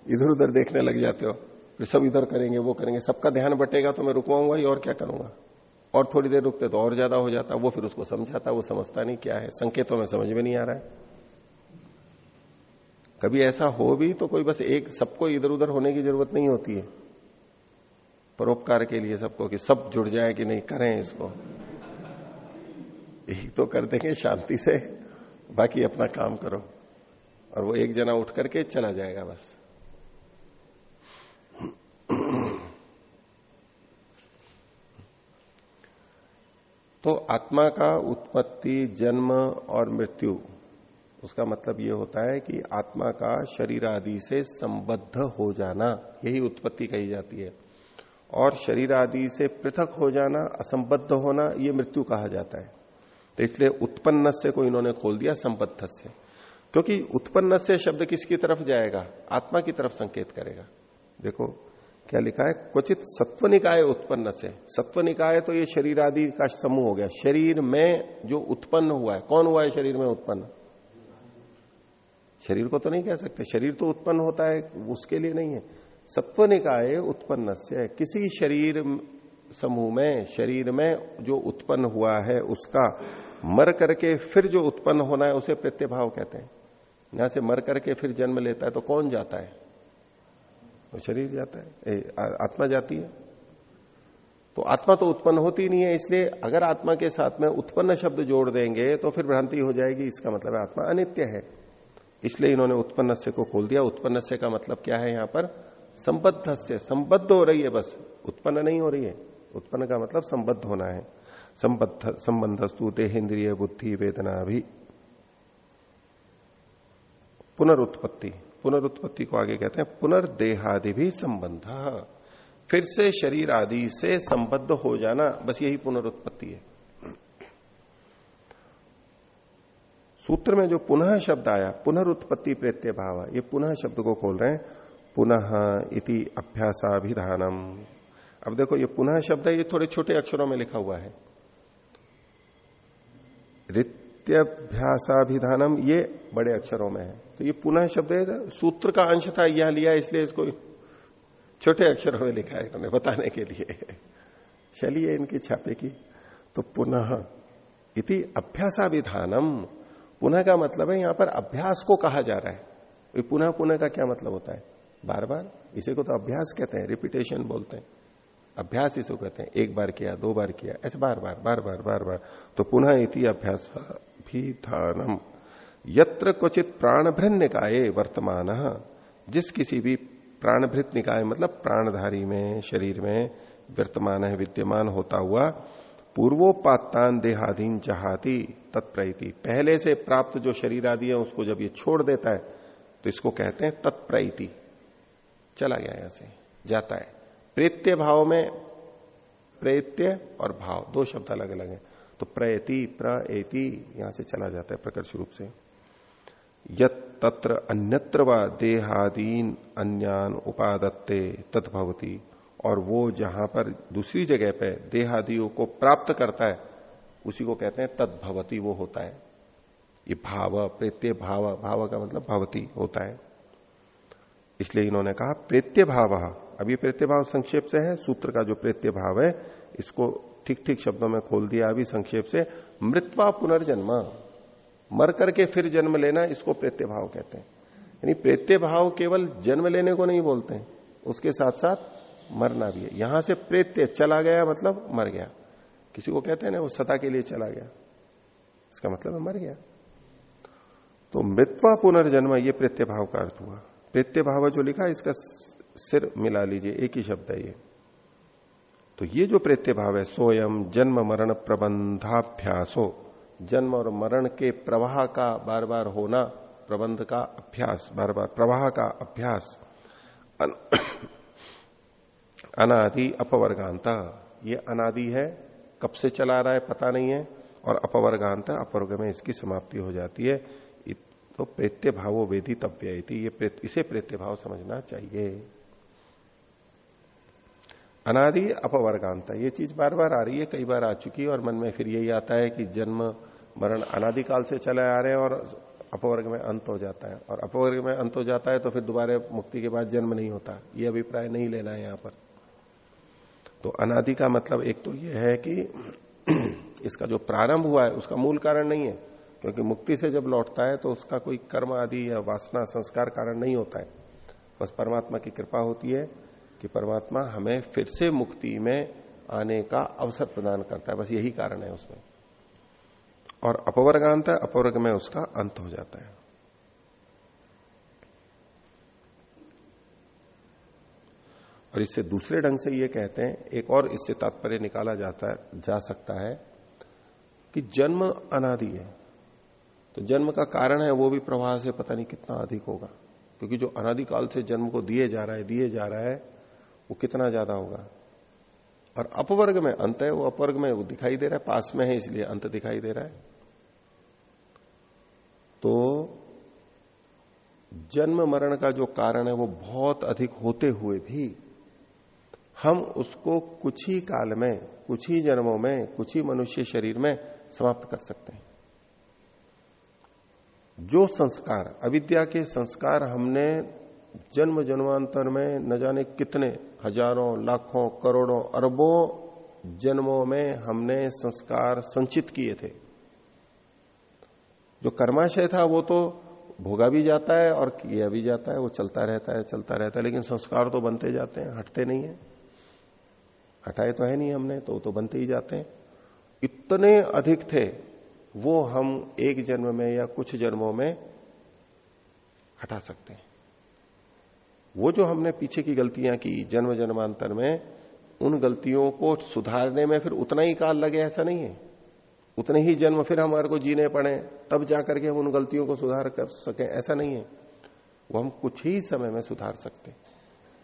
इधर उधर देखने लग जाते हो। फिर सब इधर करेंगे, वो करेंगे। सबका ध्यान बटेगा तो मैं रुकवाऊँगा ही और क्या करूँगा? और थोड़ी देर रुकते तो और ज़्यादा हो जाता, वो फिर उसको समझाता, वो समझता नहीं क्या है। संकेतों में समझ में नहीं आ रहा है। कभी ऐसा हो भी तो कोई बस एक, सबको इधर उधर होने की ज़रूरत नहीं होती है। परोपकार के लिए सबको कि सब जुड़ जाए कि नहीं, करें इसको। यही तो कर देंगे शांति से। बाकी अपना काम करो। और वो एक जना उठ करके चला जाएगा बस। तो आत्मा का उत्पत्ति, जन्म और मृत्यु, उसका मतलब यह होता है कि आत्मा का शरीर आदि से संबद्ध हो जाना, यही उत्पत्ति कही जाती है। और शरीर आदि से पृथक हो जाना, असंबद्ध होना यह मृत्यु कहा जाता है। तो इसलिए उत्पन्न से को इन्होंने खोल दिया संबद्ध से क्योंकि उत्पन्न से शब्द किसकी तरफ़ जाएगा? आत्मा की तरफ़ संकेत करेगा। देखो, क्या लिखा है? क्वचित सत्व निकाय उत्पन्न से सत्व निकाय तो ये शरीर आदि का समूह हो गया। शरीर में जो उत्पन्न हुआ है, कौन हुआ है शरीर में उत्पन्न? शरीर को तो नहीं कह सकते। शरीर तो उत्पन्न होता है, उसके लिए नहीं है। सत्व निकाय उत्पन्न से किसी शरीर समूह में शरीर में जो उत्पन्न हुआ है उसका मर करके फिर जो उत्पन्न होना है उसे प्रत्यभाव कहते हैं। यहाँ से मर करके फिर जन्म लेता है तो कौन जाता है? वो शरीर जाता है। ए, आत्मा जाती है। तो आत्मा तो उत्पन्न होती नहीं है इसलिए अगर आत्मा के साथ में उत्पन्न शब्द जोड़ देंगे तो फिर भ्रांति हो जाएगी। इसका मतलब आत्मा अनित्य है। इसलिए इन्होंने उत्पन्न से को खोल दिया। उत्पन्न से का मतलब क्या है यहाँ पर? संबद्ध से संबद्ध हो रही है बस। उत्पन्न नहीं हो रही है। उत्पन्न का मतलब संबद्ध होना है। संबद्ध संबंध संबंधस्तु देहेन्द्रिय बुद्धि, वेदना भी पुनरुत्पत्ति। पुनरुत्पत्ति को आगे कहते हैं, पुनर्देहादि भी संबंध। फिर से शरीर आदि से संबद्ध हो जाना, बस यही पुनरुत्पत्ति है। सूत्र में जो पुनः शब्द आया, पुनरुत्पत्ति प्रत्यय भाव ये पुनः शब्द को खोल रहे हैं। पुनः इति अभ्यासाभिधानम। अब देखो, ये पुनः शब्द है, ये थोड़े छोटे अक्षरों में लिखा हुआ है। रित्यभ्यासाभिधानम, ये बड़े अक्षरों में है। तो ये पुनः शब्द है सूत्र का अंश था, यह लिया, इसलिए इसको छोटे अक्षरों में लिखा है इन्होंने बताने के लिए। चलिए इनकी छापे की। तो पुनः, इति अभ्यासाभिधानम। पुनः का मतलब है, यहाँ पर अभ्यास को कहा जा रहा है। पुनः पुनः का क्या मतलब होता है? बार बार इसी को तो अभ्यास कहते हैं, रिपीटेशन बोलते हैं। अभ्यास इसको कहते हैं, एक बार किया, दो बार किया, ऐसे बार बार बार बार बार बार। तो पुनः इति अभ्यास भी धानम यत्र क्वचित प्राणभृन निकाय वर्तमान, जिस किसी भी प्राणभृत निकाय मतलब प्राणधारी में, शरीर में वर्तमान है, विद्यमान होता हुआ पूर्वोपातान देहाधीन चाहती तत्प्रति। पहले से प्राप्त जो शरीर आदि है, उसको जब ये छोड़ देता है तो इसको कहते हैं तत्प्रति। चला गया यहाँ से, जाता है। प्रेत्य भाव में प्रेत्य और भाव, दो शब्द अलग अलग हैं। तो प्रयति प्रति यहाँ से चला जाता है प्रकर्ष रूप से। यत तत्र अन्यत्र व देहादीन अन्यान उपादत्ते तत्भवती और वो जहाँ पर दूसरी जगह पे देहादियों को प्राप्त करता है, उसी को कहते हैं तत्भवती वो होता है। ये भाव, प्रेत्य भाव भाव का मतलब भवती होता है। इसलिए इन्होंने कहा प्रेत्य भाव। अब ये प्रेत्य भाव संक्षेप से है, सूत्र का जो प्रेत्य भाव है, इसको ठीक ठीक शब्दों में खोल दिया अभी संक्षेप से, मृत्वा पुनर्जन्म। मर करके फिर जन्म लेना, इसको प्रेत्य भाव कहते हैं। यानी प्रेत्य भाव केवल जन्म लेने को नहीं बोलते हैं, उसके साथ साथ मरना भी है। यहाँ से प्रेत्य चला गया मतलब मर गया। किसी को कहते हैं ना, वो सदा के लिए चला गया। इसका मतलब है मर गया। तो मृत्वा पुनर्जन्म, ये प्रेत्य भाव का अर्थ हुआ। प्रेत्य भाव जो लिखा, इसका सिर मिला लीजिए एक ही शब्द है ये। तो ये जो प्रेत्य भाव है सोयम जन्म मरण प्रबंधाभ्यासो। जन्म और मरण के प्रवाह का बार बार होना प्रबंध का अभ्यास बार बार प्रवाह का अभ्यास। अन, अनादि अपवर्गांता। ये अनादि है कब से चला रहा है पता नहीं है और अपवर्गांत अपवर्ग में इसकी समाप्ति हो जाती है। तो प्रेत्य भावो वेदी तव्य ये इसे प्रेत्य भाव समझना चाहिए। अनादि अपवर्गांत। ये चीज़ बार बार आ रही है, कई बार आ चुकी है और मन में फिर यही आता है कि जन्म, मरण अनादिकाल से चले आ रहे हैं और अपवर्ग में अंत हो जाता है। और अपवर्ग में अंत हो जाता है तो फिर दोबारा मुक्ति के बाद जन्म नहीं होता। ये अभिप्राय नहीं लेना है यहाँ पर। तो अनादि का मतलब एक तो यह है कि इसका जो प्रारंभ हुआ है, उसका मूल कारण नहीं है। क्योंकि मुक्ति से जब लौटता है तो उसका कोई कर्म आदि या वासना, संस्कार कारण नहीं होता है। बस परमात्मा की कृपा होती है। कि परमात्मा हमें फिर से मुक्ति में आने का अवसर प्रदान करता है। बस यही कारण है उसमें। और अपवर्ग अपवर्गांत है, अपवर्ग में उसका अंत हो जाता है। और इससे दूसरे ढंग से ये कहते हैं, एक और इससे तात्पर्य निकाला जाता है, जा सकता है कि जन्म अनादि है। तो जन्म का कारण है, वो भी प्रवाह से पता नहीं कितना अधिक होगा। क्योंकि जो अनादिकाल से जन्म को दिए जा रहा है, दिए जा रहा है वो कितना ज़्यादा होगा? और अपवर्ग में अंत है, वो अपवर्ग में वो दिखाई दे रहा है, पास में है, इसलिए अंत दिखाई दे रहा है। तो जन्म मरण का जो कारण है, वो बहुत अधिक होते हुए भी हम उसको कुछ ही काल में, कुछ ही जन्मों में, कुछ ही मनुष्य शरीर में समाप्त कर सकते हैं। जो संस्कार, अविद्या के संस्कार हमने जन्म जन्मांतर में न जाने कितने हज़ारों, लाखों, करोड़ों, अरबों जन्मों में हमने संस्कार संचित किए थे। जो कर्माशय था वो तो भोगा भी जाता है और किया भी जाता है, वो चलता रहता है, चलता रहता है, लेकिन संस्कार तो बनते जाते हैं, हटते नहीं है। हटाए तो है नहीं हमने तो वो तो बनते ही जाते हैं। इतने अधिक थे, वो हम एक जन्म में या कुछ जन्मों में हटा सकते हैं। वो जो हमने पीछे की गलतियाँ की जन्म जन्मांतर में, उन गलतियों को सुधारने में फिर उतना ही काल लगे, ऐसा नहीं है। उतने ही जन्म फिर हमारे को जीने पड़े, तब जाकर के हम उन गलतियों को सुधार कर सके, ऐसा नहीं है। वो हम कुछ ही समय में सुधार सकते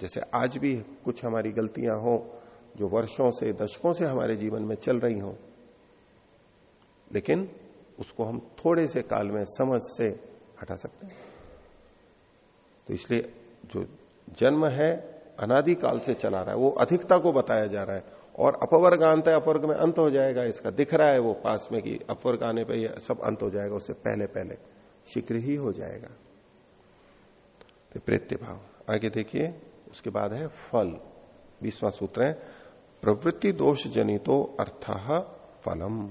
जैसे आज भी कुछ हमारी गलतियाँ हो, जो वर्षों से, दशकों से हमारे जीवन में चल रही हो, लेकिन उसको हम थोड़े से काल में, समझ से हटा सकते हैं। तो इसलिए जो जन्म है, अनादि काल से चला रहा है, वो अधिकता को बताया जा रहा है, और अपवर्ग अंत है, अपवर्ग में अंत हो जाएगा, इसका दिख रहा है वो पास में कि अपवर्ग आने पर यह सब अंत हो जाएगा, उससे पहले पहले, शीघ्र ही हो जाएगा। प्रेत्य भाव। आगे देखिए, उसके बाद है फल, बीसवां सूत्र है, प्रवृत्ति दोष जनितो अर्थ फलम।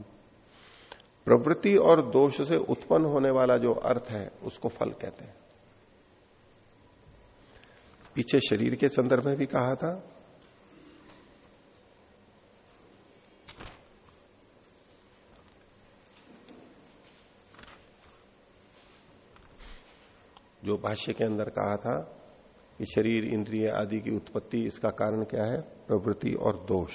प्रवृत्ति और दोष से उत्पन्न होने वाला जो अर्थ है, उसको फल कहते हैं। पीछे शरीर के संदर्भ में भी कहा था। जो भाष्य के अंदर कहा था कि शरीर, इंद्रिय आदि की उत्पत्ति, इसका कारण क्या है? प्रवृत्ति और दोष।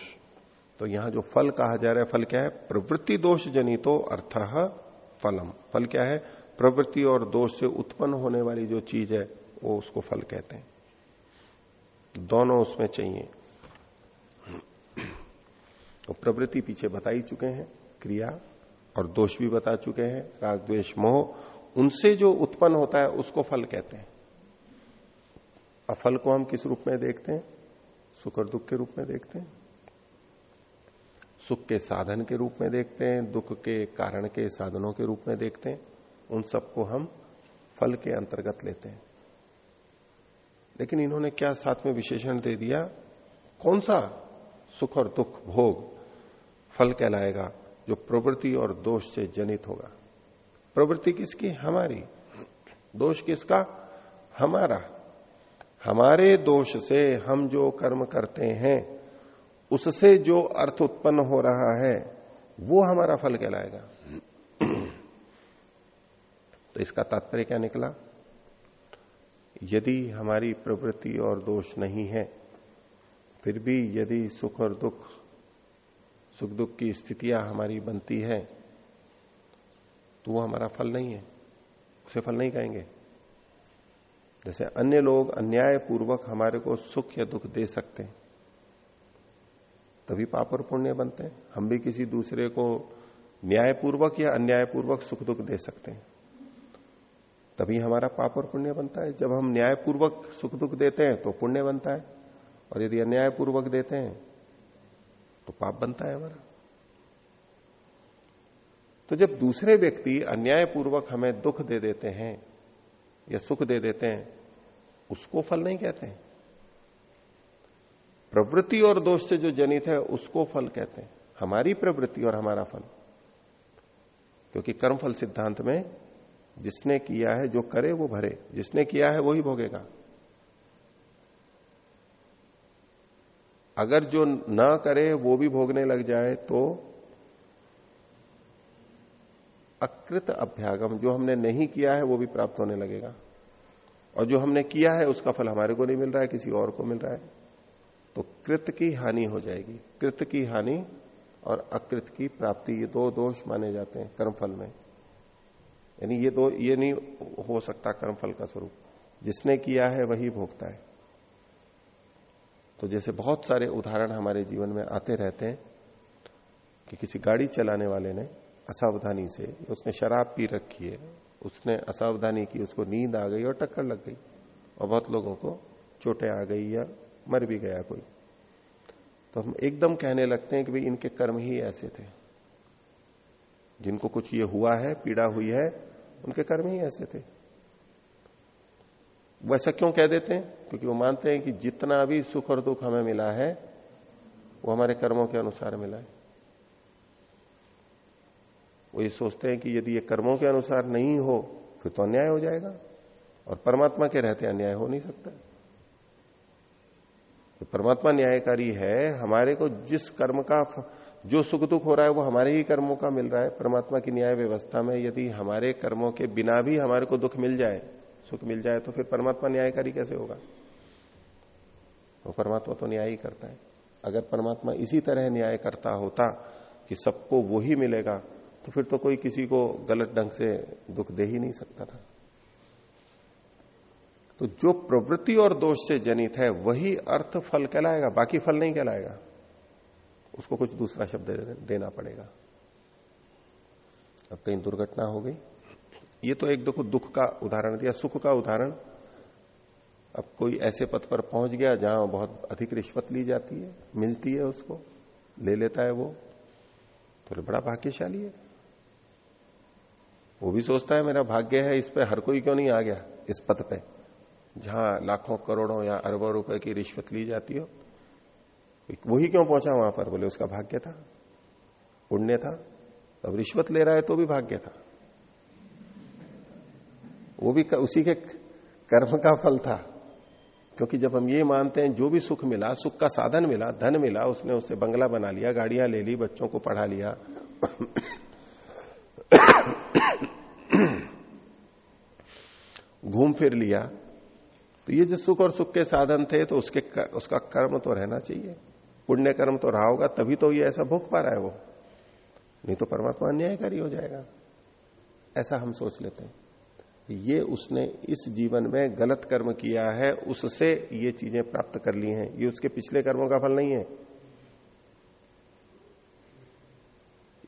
तो यहाँ जो फल कहा जा रहा है, फल क्या है? प्रवृत्ति दोष जनितो अर्थ फलम। फल क्या है? प्रवृत्ति और दोष से उत्पन्न होने वाली जो चीज़ है, वो उसको फल कहते हैं। दोनों उसमें चाहिए। तो प्रवृत्ति पीछे बता ही चुके हैं, क्रिया और दोष भी बता चुके हैं, राग, द्वेष, मोह, उनसे जो उत्पन्न होता है उसको फल कहते हैं। अफल को हम किस रूप में देखते हैं? सुख और दुख के रूप में देखते हैं। सुख के साधन के रूप में देखते हैं, दुख के कारण के साधनों के रूप में देखते हैं। उन सबको हम फल के अंतर्गत लेते हैं। लेकिन इन्होंने क्या साथ में विशेषण दे दिया? कौन सा सुख और दुख भोग फल कहलाएगा जो प्रवृत्ति और दोष से जनित होगा? प्रवृत्ति किसकी? हमारी। दोष किसका? हमारा। हमारे दोष से हम जो कर्म करते हैं, उससे जो अर्थ उत्पन्न हो रहा है, वो हमारा फल कहलाएगा। तो इसका तात्पर्य क्या निकला? यदि हमारी प्रवृत्ति और दोष नहीं है, फिर भी यदि सुख और दुख सुख दुख की स्थितियाँ हमारी बनती है तो वो हमारा फल नहीं है, उसे फल नहीं कहेंगे। जैसे अन्य लोग अन्याय पूर्वक हमारे को सुख या दुख दे सकते हैं, तभी पाप और पुण्य बनते हैं। हम भी किसी दूसरे को न्यायपूर्वक या अन्यायपूर्वक सुख दुख दे सकते हैं। तभी हमारा पाप और पुण्य बनता है। जब हम न्यायपूर्वक सुख दुख देते हैं तो पुण्य बनता है। और यदि अन्यायपूर्वक देते हैं तो पाप बनता है हमारा। तो जब दूसरे व्यक्ति अन्यायपूर्वक हमें दुख दे देते हैं या सुख दे देते हैं, उसको फल नहीं कहते हैं। प्रवृत्ति और दोष से जो जनित है, उसको फल कहते हैं। हमारी प्रवृत्ति और हमारा फल। क्योंकि कर्म फल सिद्धांत में जिसने किया है, जो करे वो भरे। जिसने किया है वो ही भोगेगा। अगर जो न करे, वो भी भोगने लग जाए तो अकृत अभ्यागम, जो हमने नहीं किया है, वो भी प्राप्त होने लगेगा। और जो हमने किया है, उसका फल हमारे को नहीं मिल रहा है, किसी और को मिल रहा है। तो कृत की हानि हो जाएगी। कृत की हानि और अकृत की प्राप्ति, ये दो दोष माने जाते हैं कर्मफल में। यानी ये दो, ये नहीं हो सकता कर्मफल का स्वरूप। जिसने किया है वही भोगता है। तो जैसे बहुत सारे उदाहरण हमारे जीवन में आते रहते हैं कि किसी गाड़ी चलाने वाले ने असावधानी से, उसने शराब पी रखी है, उसने असावधानी की, उसको नींद आ गई और टक्कर लग गई और बहुत लोगों को चोटें आ गई या मर भी गया कोई। तो हम एकदम कहने लगते हैं कि भाई इनके कर्म ही ऐसे थे। जिनको कुछ ये हुआ है, पीड़ा हुई है, उनके कर्म ही ऐसे थे। वैसा क्यों कह देते हैं? क्योंकि वो मानते हैं कि जितना भी सुख और दुख हमें मिला है, वो हमारे कर्मों के अनुसार मिला है। वो ये सोचते हैं कि यदि ये कर्मों के अनुसार नहीं हो, फिर तो अन्याय हो जाएगा, और परमात्मा के रहते अन्याय हो नहीं सकता। तो परमात्मा न्यायकारी है, हमारे को जिस कर्म का जो सुख दुख हो रहा है वो हमारे ही कर्मों का मिल रहा है। परमात्मा की न्याय व्यवस्था में यदि हमारे कर्मों के बिना भी हमारे को दुख मिल जाए, सुख मिल जाए तो फिर परमात्मा न्यायकारी कैसे होगा? वो परमात्मा तो न्याय ही करता है। अगर परमात्मा इसी तरह न्याय करता होता कि सबको वो ही मिलेगा तो फिर तो कोई किसी को गलत ढंग से दुख दे ही नहीं सकता था। तो जो प्रवृत्ति और दोष से जनित है, वही अर्थ फल कहलाएगा, बाकी फल नहीं कहलाएगा। उसको कुछ दूसरा शब्द देना पड़ेगा। अब कहीं दुर्घटना हो गई। ये तो एक देखो दुख का उदाहरण दिया, सुख का उदाहरण। अब कोई ऐसे पद पर पहुँच गया जहाँ बहुत अधिक रिश्वत ली जाती है, मिलती है उसको, ले लेता है वो। तो बड़ा भाग्यशाली है। वो भी सोचता है, मेरा भाग्य है, इस पे हर कोई क्यों नहीं आ गया, इस पद पे? जहाँ लाखों करोड़ों या अरबों रुपए की रिश्वत ली जाती हो। वही क्यों पहुँचा वहाँ पर? बोले, उसका भाग्य था। पुण्य था। अब रिश्वत ले रहा है तो भी भाग्य था। वो भी उसी के कर्म का फल था। क्योंकि जब हम ये मानते हैं, जो भी सुख मिला, सुख का साधन मिला, धन मिला, उसने उससे बंगला बना लिया, गाड़ियाँ ले ली, बच्चों को पढ़ा लिया। घूम फिर लिया। तो ये जो सुख और सुख के साधन थे तो उसके उसका कर्म तो रहना चाहिए। पुण्य कर्म तो रहा होगा, तभी तो ये ऐसा भोग पा रहा है वो। नहीं तो परमात्मा अन्यायकारी हो जाएगा। ऐसा हम सोच लेते हैं। ये उसने इस जीवन में गलत कर्म किया है, उससे ये चीज़ें प्राप्त कर ली हैं। ये उसके पिछले कर्मों का फल नहीं है।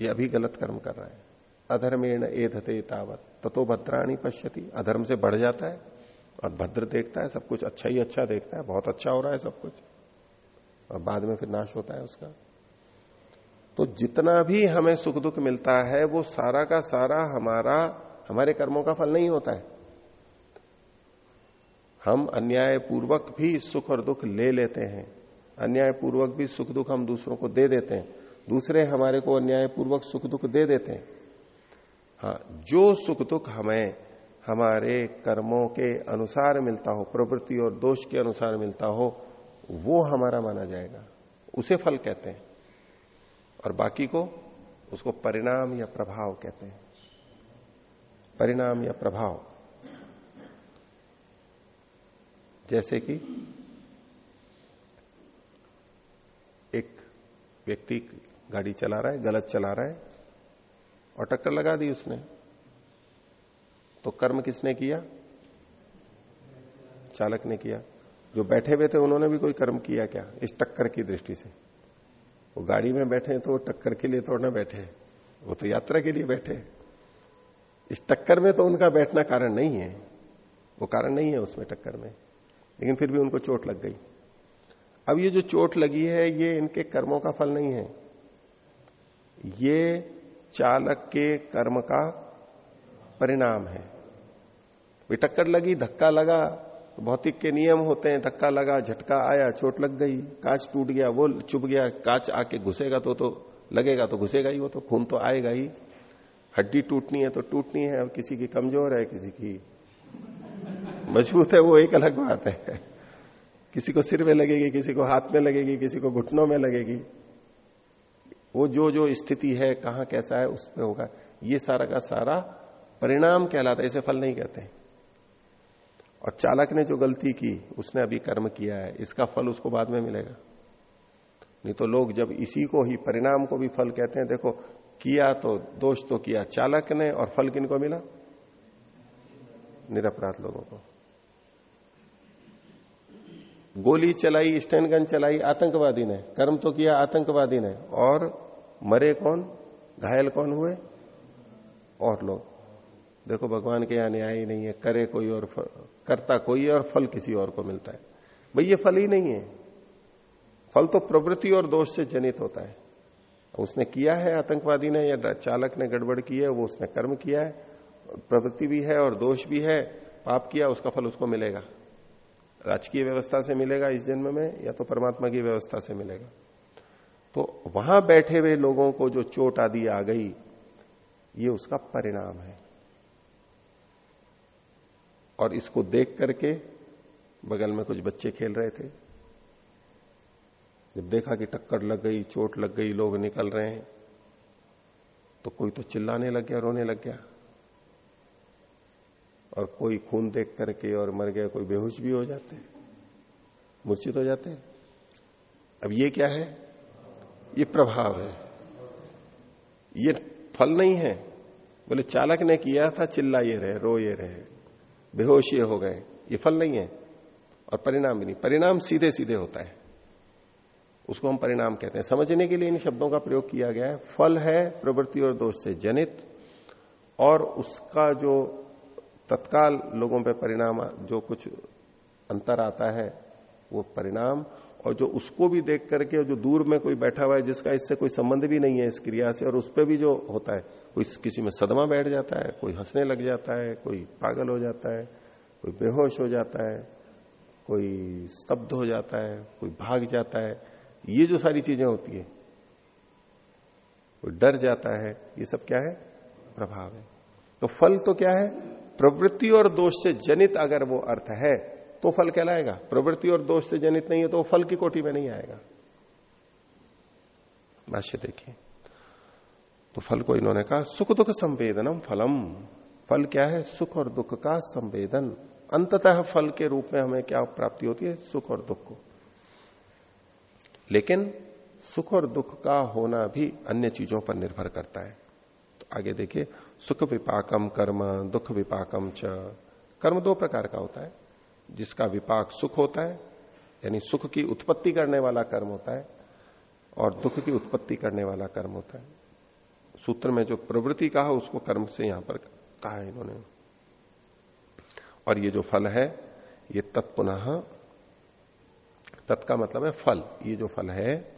ये अभी गलत कर्म कर रहा है। अधर्मेण एधते तावत, ततो भद्राणी पश्यति। अधर्म से बढ़ जाता है और भद्र देखता है, सब कुछ अच्छा ही अच्छा देखता है, बहुत अच्छा हो रहा है सब कुछ। और बाद में फिर नाश होता है उसका। तो जितना भी हमें सुख दुख मिलता है, वो सारा का सारा हमारा, हमारे कर्मों का फल नहीं होता है। हम अन्याय पूर्वक भी सुख और दुख ले लेते हैं। अन्याय पूर्वक भी सुख दुख हम दूसरों को दे देते हैं। दूसरे हमारे को अन्याय पूर्वक सुख दुख दे देते हैं। हाँ जो सुख दुख हमें, हमारे कर्मों के अनुसार मिलता हो, प्रवृत्ति और दोष के अनुसार मिलता हो वो हमारा माना जाएगा। उसे फल कहते हैं। और बाकी को उसको परिणाम या प्रभाव कहते हैं। परिणाम या प्रभाव। जैसे कि एक व्यक्ति गाड़ी चला रहा है, गलत चला रहा है, और टक्कर लगा दी उसने। तो कर्म किसने किया? चालक ने किया। जो बैठे हुए थे, उन्होंने भी कोई कर्म किया क्या? इस टक्कर की दृष्टि से। वो गाड़ी में बैठे तो टक्कर के लिए तो ना बैठे वो तो यात्रा के लिए बैठे इस टक्कर में तो उनका बैठना कारण नहीं है। वो कारण नहीं है उसमें टक्कर में। लेकिन फिर भी उनको चोट लग गई। अब ये जो चोट लगी है, ये इनके कर्मों का फल नहीं है। ये चालक के कर्म का परिणाम है। टक्कर लगी, धक्का लगा तो भौतिक के नियम होते हैं, धक्का लगा, झटका आया, चोट लग गई, कांच टूट गया, वो चुप गया, कांच आके घुसेगा तो तो लगेगा तो घुसेगा ही वो तो खून तो आएगा ही। हड्डी टूटनी है तो टूटनी है किसी की कमज़ोर है, किसी की मज़बूत है, वो एक अलग बात है। किसी को सिर में लगेगी, किसी को हाथ में लगेगी, किसी को घुटनों में लगेगी। वो जो जो स्थिति है, कहाँ कैसा है, उस पर होगा। ये सारा का सारा परिणाम कहलाता है, इसे फल नहीं कहते। और चालक ने जो गलती की, उसने अभी कर्म किया है। इसका फल उसको बाद में मिलेगा। नहीं तो लोग जब इसी को ही, परिणाम को भी फल कहते हैं, देखो, किया तो दोष तो किया। चालक ने और फल किनको मिला? निरपराध लोगों को। गोली चलाई, स्टैंड गन चलाई, आतंकवादी ने। कर्म तो किया, आतंकवादी ने। और मरे कौन? घायल कौन हुए? और लोग। देखो, भगवान के यहाँ न्याय नहीं है। करे कोई और करता कोई और फल किसी और को मिलता है। भाई, ये फल ही नहीं है। फल तो प्रवृत्ति और दोष से जनित होता है। उसने किया है, आतंकवादी ने, या चालक ने गड़बड़ की है, वो उसने कर्म किया है, प्रवृत्ति भी है और दोष भी है, पाप किया, उसका फल उसको मिलेगा। राजकीय व्यवस्था से मिलेगा इस जन्म में, या तो परमात्मा की व्यवस्था से मिलेगा। तो वहाँ बैठे हुए लोगों को जो चोट आदि आ गई, ये उसका परिणाम है। और इसको देख करके बगल में कुछ बच्चे खेल रहे थे। जब देखा कि टक्कर लग गई, चोट लग गई, लोग निकल रहे हैं तो कोई तो चिल्लाने लग गया, रोने लग गया। और कोई खून देख करके और मर गया, कोई बेहोश भी हो जाते, मूर्छित हो जाते। अब ये क्या है? ये प्रभाव है। ये फल नहीं है। बोले, चालक ने किया था चिल्ला ये रहे रो ये रहे। बेहोश हो गए, ये फल नहीं है और परिणाम भी नहीं। परिणाम सीधे सीधे होता है। उसको हम परिणाम कहते हैं। समझने के लिए इन शब्दों का प्रयोग किया गया है। फल है प्रवृत्ति और दोष से जनित और उसका जो तत्काल लोगों पे परिणाम, जो कुछ अंतर आता है, वो परिणाम और जो उसको भी देख करके जो दूर में कोई बैठा हुआ है जिसका इससे कोई संबंध भी नहीं है इस क्रिया से और उस पर भी जो होता है कोई किसी में सदमा बैठ जाता है, कोई हंसने लग जाता है, कोई पागल हो जाता है, कोई बेहोश हो जाता है, कोई स्तब्ध हो जाता है, कोई भाग जाता है, ये जो सारी चीज़ें होती है, कोई डर जाता है, ये सब क्या है? प्रभाव है। तो फल तो क्या है? प्रवृत्ति और दोष से जनित अगर वो अर्थ है तो फल कहलाएगा। प्रवृत्ति और दोष से जनित नहीं है तो फल की कोटि में नहीं आएगा। भाष्य देखिए। तो फल को इन्होंने कहा, सुख दुख संवेदनम फलम। फल क्या है? सुख और दुख का संवेदन। अंततः फल के रूप में हमें क्या प्राप्ति होती है? सुख और दुख को। लेकिन सुख और दुख का होना भी अन्य चीज़ों पर निर्भर करता है। तो आगे देखिए, सुख विपाकम कर्म, दुख विपाकम च। कर्म दो प्रकार का होता है। जिसका विपाक सुख होता है, यानी सुख की उत्पत्ति करने वाला कर्म होता है, और दुख की उत्पत्ति करने वाला कर्म होता है। सूत्र में जो प्रवृत्ति कहा, उसको कर्म से यहाँ पर कहा इन्होंने। और ये जो फल है, ये तत्पुनः तत्का मतलब है फल। ये जो फल है,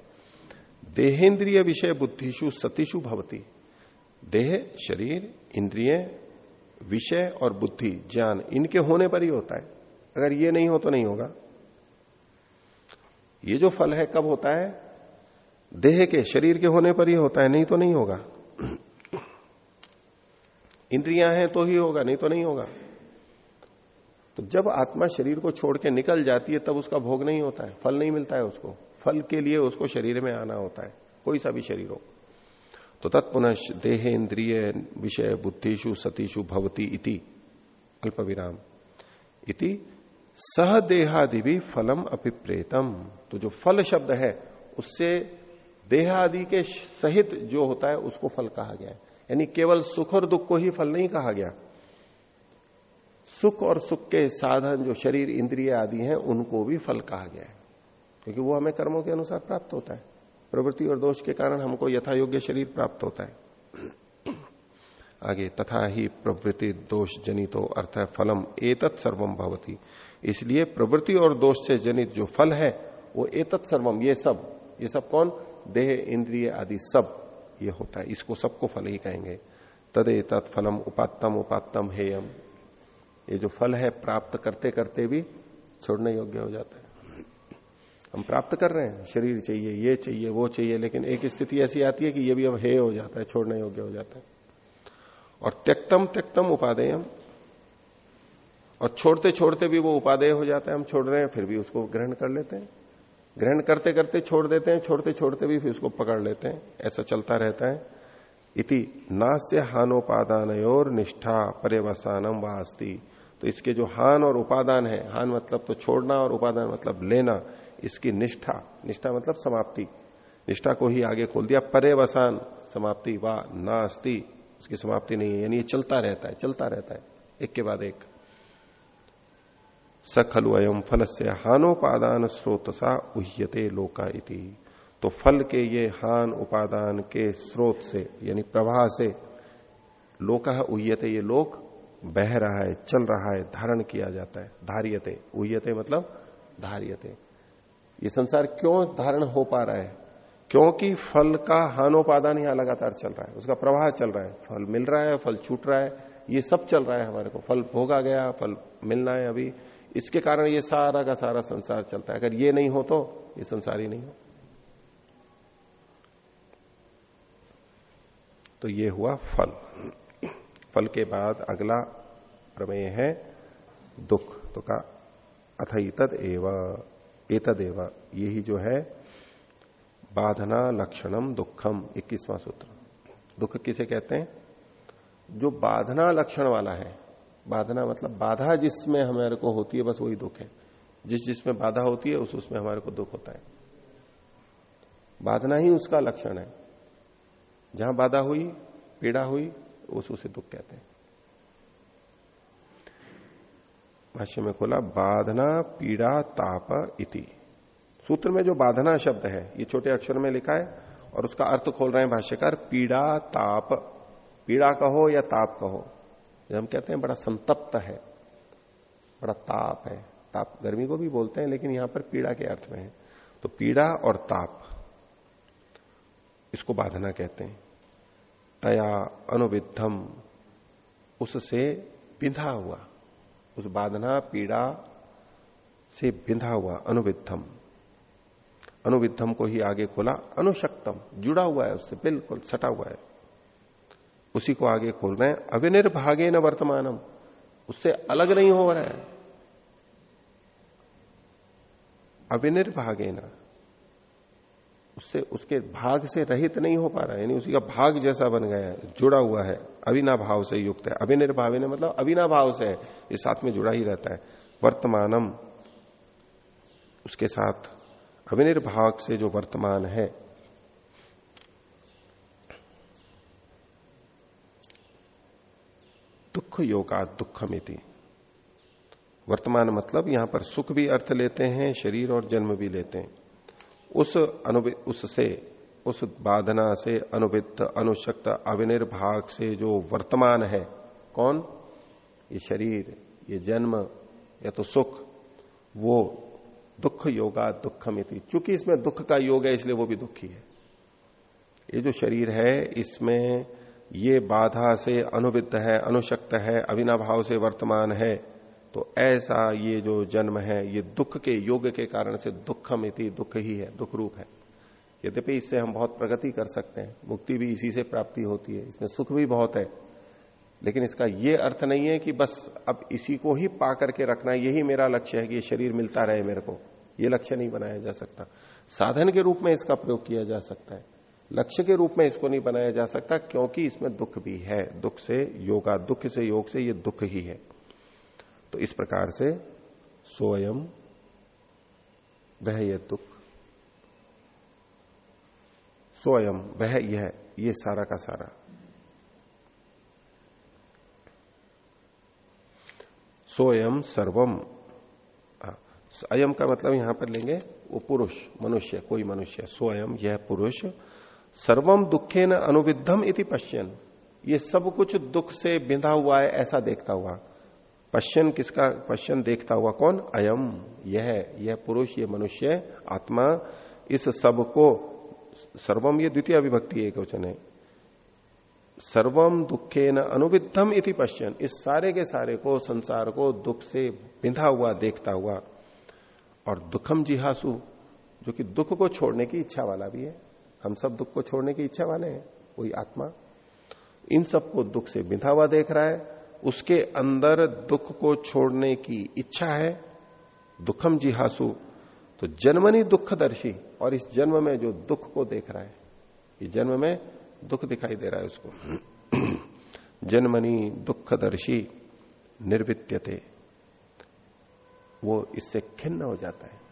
देहेंद्रिय विषय बुद्धिशु सतीशु भवती। देह, शरीर, इंद्रिय, विषय और बुद्धि, ज्ञान, इनके होने पर ही होता है। अगर ये नहीं हो तो नहीं होगा। ये जो फल है, कब होता है? देह के, शरीर के होने पर ही होता है, नहीं तो नहीं होगा। इंद्रियाँ हैं तो ही होगा, नहीं तो नहीं होगा। तो जब आत्मा शरीर को छोड़ के निकल जाती है, तब उसका भोग नहीं होता है, फल नहीं मिलता है उसको। फल के लिए उसको शरीर में आना होता है, कोई सा भी शरीर हो। तो तत्पुनः देह इंद्रिय विषय बुद्धिशु सतीशु भवती इति अल्प विराम इति, सह देहादि भी फलम अभिप्रेतम तो जो फल शब्द है, उससे देहादि के सहित जो होता है, उसको फल कहा गया है। यानी केवल सुख और दुख को ही फल नहीं कहा गया। सुख और सुख के साधन जो शरीर, इंद्रिय आदि हैं, उनको भी फल कहा गया है। क्योंकि वो हमें कर्मों के अनुसार प्राप्त होता है। प्रवृत्ति और दोष के कारण हमको यथा योग्य शरीर प्राप्त होता है। आगे, तथा ही प्रवृत्ति दोष जनितो अर्थ फलम, एतत् सर्वम भवती। इसलिए प्रवृत्ति और दोष से जनित जो फल है, वो एतत् सर्वम ये सब। ये सब कौन? देह, इंद्रिय आदि सब। ये होता है। इसको सबको फल ही कहेंगे। तदे एतत् फलम उपात्तम हेयम। ये जो फल है, प्राप्त करते करते भी छोड़ने योग्य हो जाता है। हम प्राप्त कर रहे हैं। शरीर चाहिए, ये चाहिए, वो चाहिए, लेकिन एक स्थिति ऐसी आती है कि ये भी अब हे हो जाता है, छोड़ने योग्य हो जाता है। और त्यक्तम त्यक्तम उपादेयम। और छोड़ते छोड़ते भी वो उपादेय हो जाता है। हम छोड़ रहे हैं, फिर भी उसको ग्रहण कर लेते हैं। ग्रहण करते करते छोड़ देते हैं, छोड़ते छोड़ते भी फिर उसको पकड़ लेते हैं, ऐसा चलता रहता है। इति नास्य हानोपादान और निष्ठा पर्यवसानम वास्ती। तो इसके जो हान और उपादान है, हान मतलब तो छोड़ना और उपादान मतलब लेना, इसकी निष्ठा निष्ठा मतलब समाप्ति। निष्ठा को ही आगे खोल दिया, पर्यवसान, समाप्ति व नास्ती, उसकी समाप्ति नहीं है, यानी ये चलता रहता है, चलता रहता है, एक के बाद एक। सखलु अयम फल से हानोपादान स्रोत सा उह्यते लोका इति। तो फल के ये हान उपादान के स्रोत से, यानी प्रवाह से लोका उह्यते ये लोक बह रहा है, चल रहा है, धारण किया जाता है। धारियते। उह्यते मतलब धारियते। ये संसार क्यों धारण हो पा रहा है? क्योंकि फल का हानोपादान यहाँ लगातार चल रहा है। उसका प्रवाह चल रहा है। फल मिल रहा है, फल छूट रहा है। ये सब चल रहा है हमारे को। फल भोगा गया, फल मिलना है अभी। इसके कारण ये सारा का सारा संसार चलता है। अगर ये नहीं हो तो ये संसार ही नहीं हो। तो ये हुआ फल। फल के बाद अगला प्रमेय है दुख। तो का अथ एवं, एतदेव। यही जो है बाधना लक्षणम दुखम, इक्कीसवां सूत्र। दुख किसे कहते हैं? जो बाधना लक्षण वाला है बाधना मतलब बाधा जिसमें हमारे को होती है, बस वही दुख है। जिस जिसमें बाधा होती है, उस उसमें हमारे को दुख होता है। बाधना ही उसका लक्षण है। जहाँ बाधा हुई, पीड़ा हुई, उस उसे दुख कहते हैं। भाष्य में खोला, बाधना, पीड़ा, ताप इति। सूत्र में जो बाधना शब्द है, ये छोटे अक्षर में लिखा है, और उसका अर्थ खोल रहे हैं भाष्यकार, पीड़ा, ताप। पीड़ा कहो या ताप कहो। जब हम कहते हैं बड़ा संतप्त है, बड़ा ताप है, ताप गर्मी को भी बोलते हैं, लेकिन यहाँ पर पीड़ा के अर्थ में है। तो पीड़ा और ताप, इसको बाधना कहते हैं। तया अनुविधम उससे बिंधा हुआ, उस बाधना पीड़ा से बिंधा हुआ अनुविधम अनुविधम को ही आगे खोला, अनुशक्तम, जुड़ा हुआ है उससे, बिल्कुल सटा हुआ है। उसी को आगे खोल रहे हैं। अविनिर्भागे न वर्तमानम। उससे अलग नहीं हो रहा है। अविनिर्भागे न उससे, उसके भाग से रहित नहीं हो पा रहा है। यानी उसी का भाग जैसा बन गया है, जुड़ा हुआ है। अविना भाव से युक्त है। अभिनिर्भावे ने मतलब अविना भाव से है। इस साथ में जुड़ा ही रहता है। वर्तमानम। उसके साथ अविनिर्भाग से जो वर्तमान है दुख योगा दुखमिति। वर्तमान मतलब यहाँ पर सुख भी अर्थ लेते हैं, शरीर और जन्म भी लेते हैं। उस उससे, उस बाधना से अनुवित, अनुशक्त, अविनिर्भाग से जो वर्तमान है, कौन? ये शरीर, ये जन्म, या तो सुख, वो दुख योगा दुखमिति। चूँकि इसमें दुख का योग है, इसलिए वो भी दुखी है। ये जो शरीर है, इसमें ये बाधा से अनुवित है, अनुशक्त है, अविनाभाव से वर्तमान है तो ऐसा ये जो जन्म है, ये दुख के योग के कारण से दुखम इति दुख ही है, दुख रूप है। यद्यपि इससे हम बहुत प्रगति कर सकते हैं, मुक्ति भी इसी से प्राप्ति होती है, इसमें सुख भी बहुत है, लेकिन इसका यह अर्थ नहीं है कि बस अब इसी को ही पा करके रखना, यही मेरा लक्ष्य है कि ये शरीर मिलता रहे मेरे को, ये लक्ष्य नहीं बनाया जा सकता। साधन के रूप में इसका प्रयोग किया जा सकता है। लक्ष्य के रूप में इसको नहीं बनाया जा सकता, क्योंकि इसमें दुख भी है। दुख से योगा, दुख से योग से ये दुख ही है। तो इस प्रकार से स्वयं वह यह दुख स्वयं वह यह, ये सारा का सारा। स्वयं सर्वम अयम का मतलब यहाँ पर लेंगे वो पुरुष, मनुष्य, कोई मनुष्य। स्वयं यह पुरुष सर्वम दुखे न अनुविधम इति पश्चिन ये सब कुछ दुख से बिंधा हुआ है, ऐसा देखता हुआ। पश्चिन किसका पश्चिन देखता हुआ कौन? अयम। यह यह पुरुष ये मनुष्य, आत्मा, इस सबको सर्वम ये द्वितीय विभक्ति एक वचन है। सर्वम दुखे न अनुविधम इति पश्चिन इस सारे के सारे को, संसार को दुख से बिंधा हुआ, देखता हुआ। और दुखम जिहासु, जो कि दुख को छोड़ने की इच्छा वाला भी है। हम सब दुख को छोड़ने की इच्छा वाले हैं, वही आत्मा। इन सबको दुख से बिंधा हुआ देख रहा है। उसके अंदर दुख को छोड़ने की इच्छा है। दुखम जिहासु तो जन्मनी दुखदर्शी, और इस जन्म में जो दुख को देख रहा है इस जन्म में दुख दिखाई दे रहा है उसको। जन्मनी दुखदर्शी निर्वित्यते, वो इससे खिन्न हो जाता है।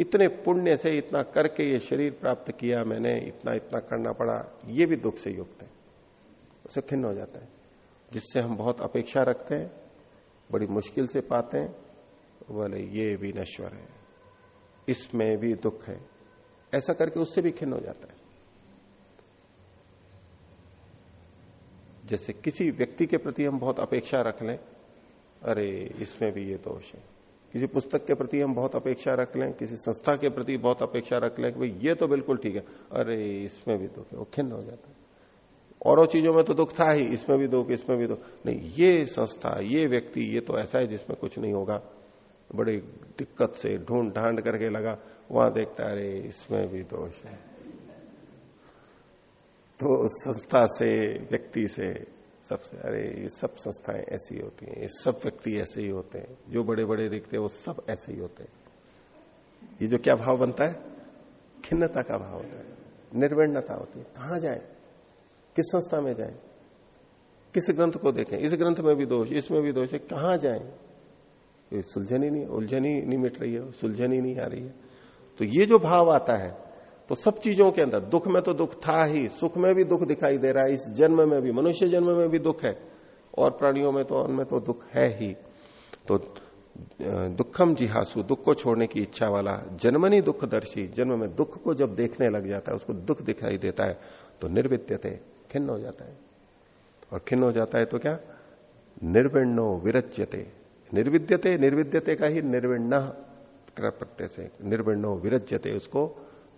इतने पुण्य से इतना करके ये शरीर प्राप्त किया मैंने, इतना इतना करना पड़ा, ये भी दुख से युक्त है। उसे खिन्न हो जाता है, जिससे हम बहुत अपेक्षा रखते हैं, बड़ी मुश्किल से पाते हैं, बोले, ये भी नश्वर है, इसमें भी दुख है। ऐसा करके उससे भी खिन्न हो जाता है। जैसे किसी व्यक्ति के प्रति हम बहुत अपेक्षा रख लें, अरे, इसमें भी ये दोष है। किसी पुस्तक के प्रति हम बहुत अपेक्षा रख लें, किसी संस्था के प्रति बहुत अपेक्षा रख लें कि भाई ये तो बिल्कुल ठीक है। अरे, इसमें भी दुख है, वो खिन्न हो जाता है। और चीज़ों में तो दुख था ही, इसमें भी दुख, इसमें भी दुख। नहीं, ये संस्था, ये व्यक्ति, ये तो ऐसा है जिसमें कुछ नहीं होगा। बड़ी दिक्कत से ढूंढ ढांड करके लगा, वहाँ देखता है, अरे, इसमें भी दोष है। तो संस्था से, व्यक्ति से सबसे अरे, ये सब संस्थाएँ ऐसी होती हैं, ये सब व्यक्ति ऐसे ही होते हैं, जो बड़े बड़े दिखते हैं, वो सब ऐसे ही होते हैं। ये जो क्या भाव बनता है? खिन्नता का भाव होता है निर्विणता होती है। कहाँ जाए? किस संस्था में जाए? किस ग्रंथ को देखें? इस ग्रंथ में भी दोष, इसमें भी दोष है। कहाँ जाए? सुलझन ही नहीं, उलझन ही नहीं मिट रही है, सुलझन ही नहीं आ रही है। तो ये जो भाव आता है तो सब चीज़ों के अंदर, दुख में तो दुख था ही, सुख में भी दुख दिखाई दे रहा है, इस जन्म में भी, मनुष्य जन्म में भी दुख है, और प्राणियों में तो उनमें तो दुख है ही। तो दुखम जिहासु, दुख को छोड़ने की इच्छा वाला, जन्मनी दुखदर्शी, जन्म में दुख को जब देखने लग जाता है, उसको दुख दिखाई देता है तो निर्वित्य थे खिन्न हो जाता है। और खिन्न हो जाता है तो क्या? निर्विण्णो विरच्यते। निर्विद्यते निर्विद्यते का ही निर्विण्ण प्रत्यय से, निर्विण्णो विरज्यते उसको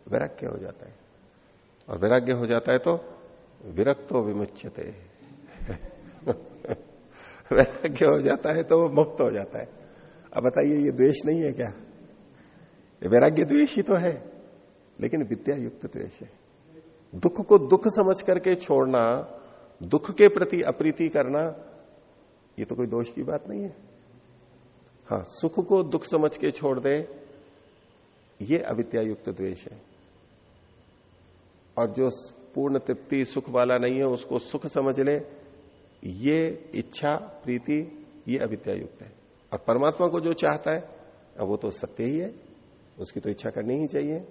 वैराग्य हो जाता है। और वैराग्य हो जाता है तो विरक्तो विमुच्यते। वैराग्य हो जाता है तो वो मुक्त हो जाता है। अब बताइए, ये द्वेष नहीं है क्या? वैराग्य द्वेष ही तो है, लेकिन विद्या युक्त द्वेष है। दुख को दुख समझ करके छोड़ना, दुख के प्रति अप्रीति करना, ये तो कोई दोष की बात नहीं है। हाँ सुख को दुख समझ के छोड़ दे, ये अविद्या युक्त द्वेष है। और जो पूर्ण तृप्ति सुख वाला नहीं है, उसको सुख समझ ले। ये इच्छा, प्रीति, ये अविद्या युक्त है। और परमात्मा को जो चाहता है, अब वो तो सत्य ही है। उसकी तो इच्छा करनी ही चाहिए।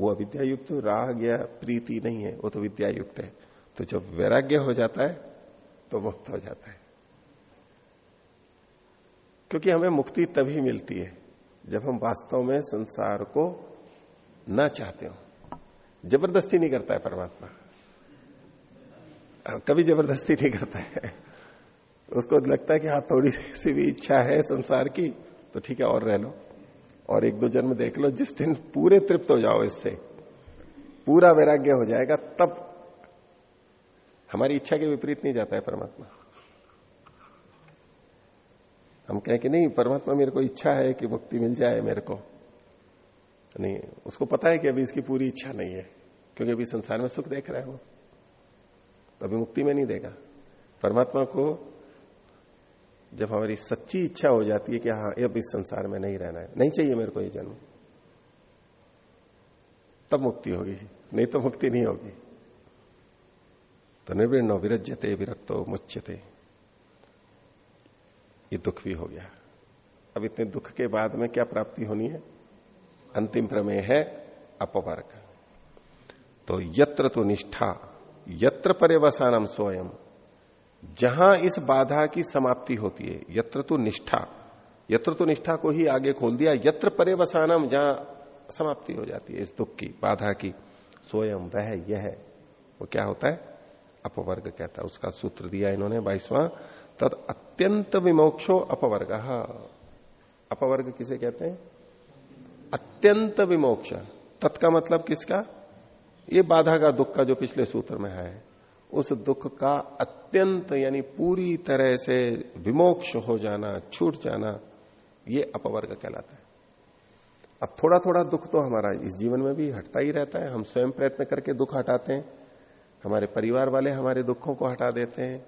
वो अविद्या युक्त, राग या प्रीति नहीं है, वो तो विद्या युक्त है। तो जब वैराग्य हो जाता है तो मुक्त हो जाता है। क्योंकि हमें मुक्ति तभी मिलती है, जब हम वास्तव में संसार को ना चाहते हो। ज़बरदस्ती नहीं करता है परमात्मा। कभी ज़बरदस्ती नहीं करता है। उसको लगता है कि हाँ थोड़ी सी भी इच्छा है संसार की तो ठीक है, और रह लो। और एक दो जन्म देख लो, जिस दिन पूरे तृप्त हो जाओ इससे, पूरा वैराग्य हो जाएगा, तब हमारी इच्छा के विपरीत नहीं जाता है परमात्मा। हम कहें कि नहीं, परमात्मा मेरे को इच्छा है कि मुक्ति मिल जाए मेरे को। नहीं, उसको पता है कि अभी इसकी पूरी इच्छा नहीं है, क्योंकि अभी संसार में सुख देख रहा है वो। तो अभी मुक्ति में नहीं देगा। परमात्मा को जब हमारी सच्ची इच्छा हो जाती है कि हाँ अब इस संसार में नहीं रहना है, नहीं चाहिए मेरे को ये जन्म, तब मुक्ति होगी। नहीं तो मुक्ति नहीं होगी। तो निर्विण विरजते विरक्तो मुच्यते। ये दुख भी हो गया। अब इतने दुख के बाद में क्या प्राप्ति होनी है? अंतिम प्रमेय है अपवर्ग। तो यत्र तो निष्ठा, यत्र पर्यवसानम स्वयं जहाँ इस बाधा की समाप्ति होती है, यत्र तो निष्ठा, यत्र तो निष्ठा को ही आगे खोल दिया, यत्र पर्यवसानम जहाँ समाप्ति हो जाती है, इस दुख की, बाधा की स्वयं वह, यह, वो क्या होता है? अपवर्ग कहता है, उसका सूत्र दिया इन्होंने, बाईसवां, तद अत्यंत विमोक्षो अपवर्ग। अपवर्ग किसे कहते हैं? अत्यंत विमोक्ष। तत्का मतलब किसका? ये बाधा का, दुख का जो पिछले सूत्र में है, उस दुख का अत्यंत यानी पूरी तरह से विमोक्ष हो जाना, छूट जाना, ये अपवर्ग कहलाता है। अब थोड़ा थोड़ा दुख तो हमारा इस जीवन में भी हटता ही रहता है। हम स्वयं प्रयत्न करके दुख हटाते हैं। हमारे परिवार वाले हमारे दुखों को हटा देते हैं।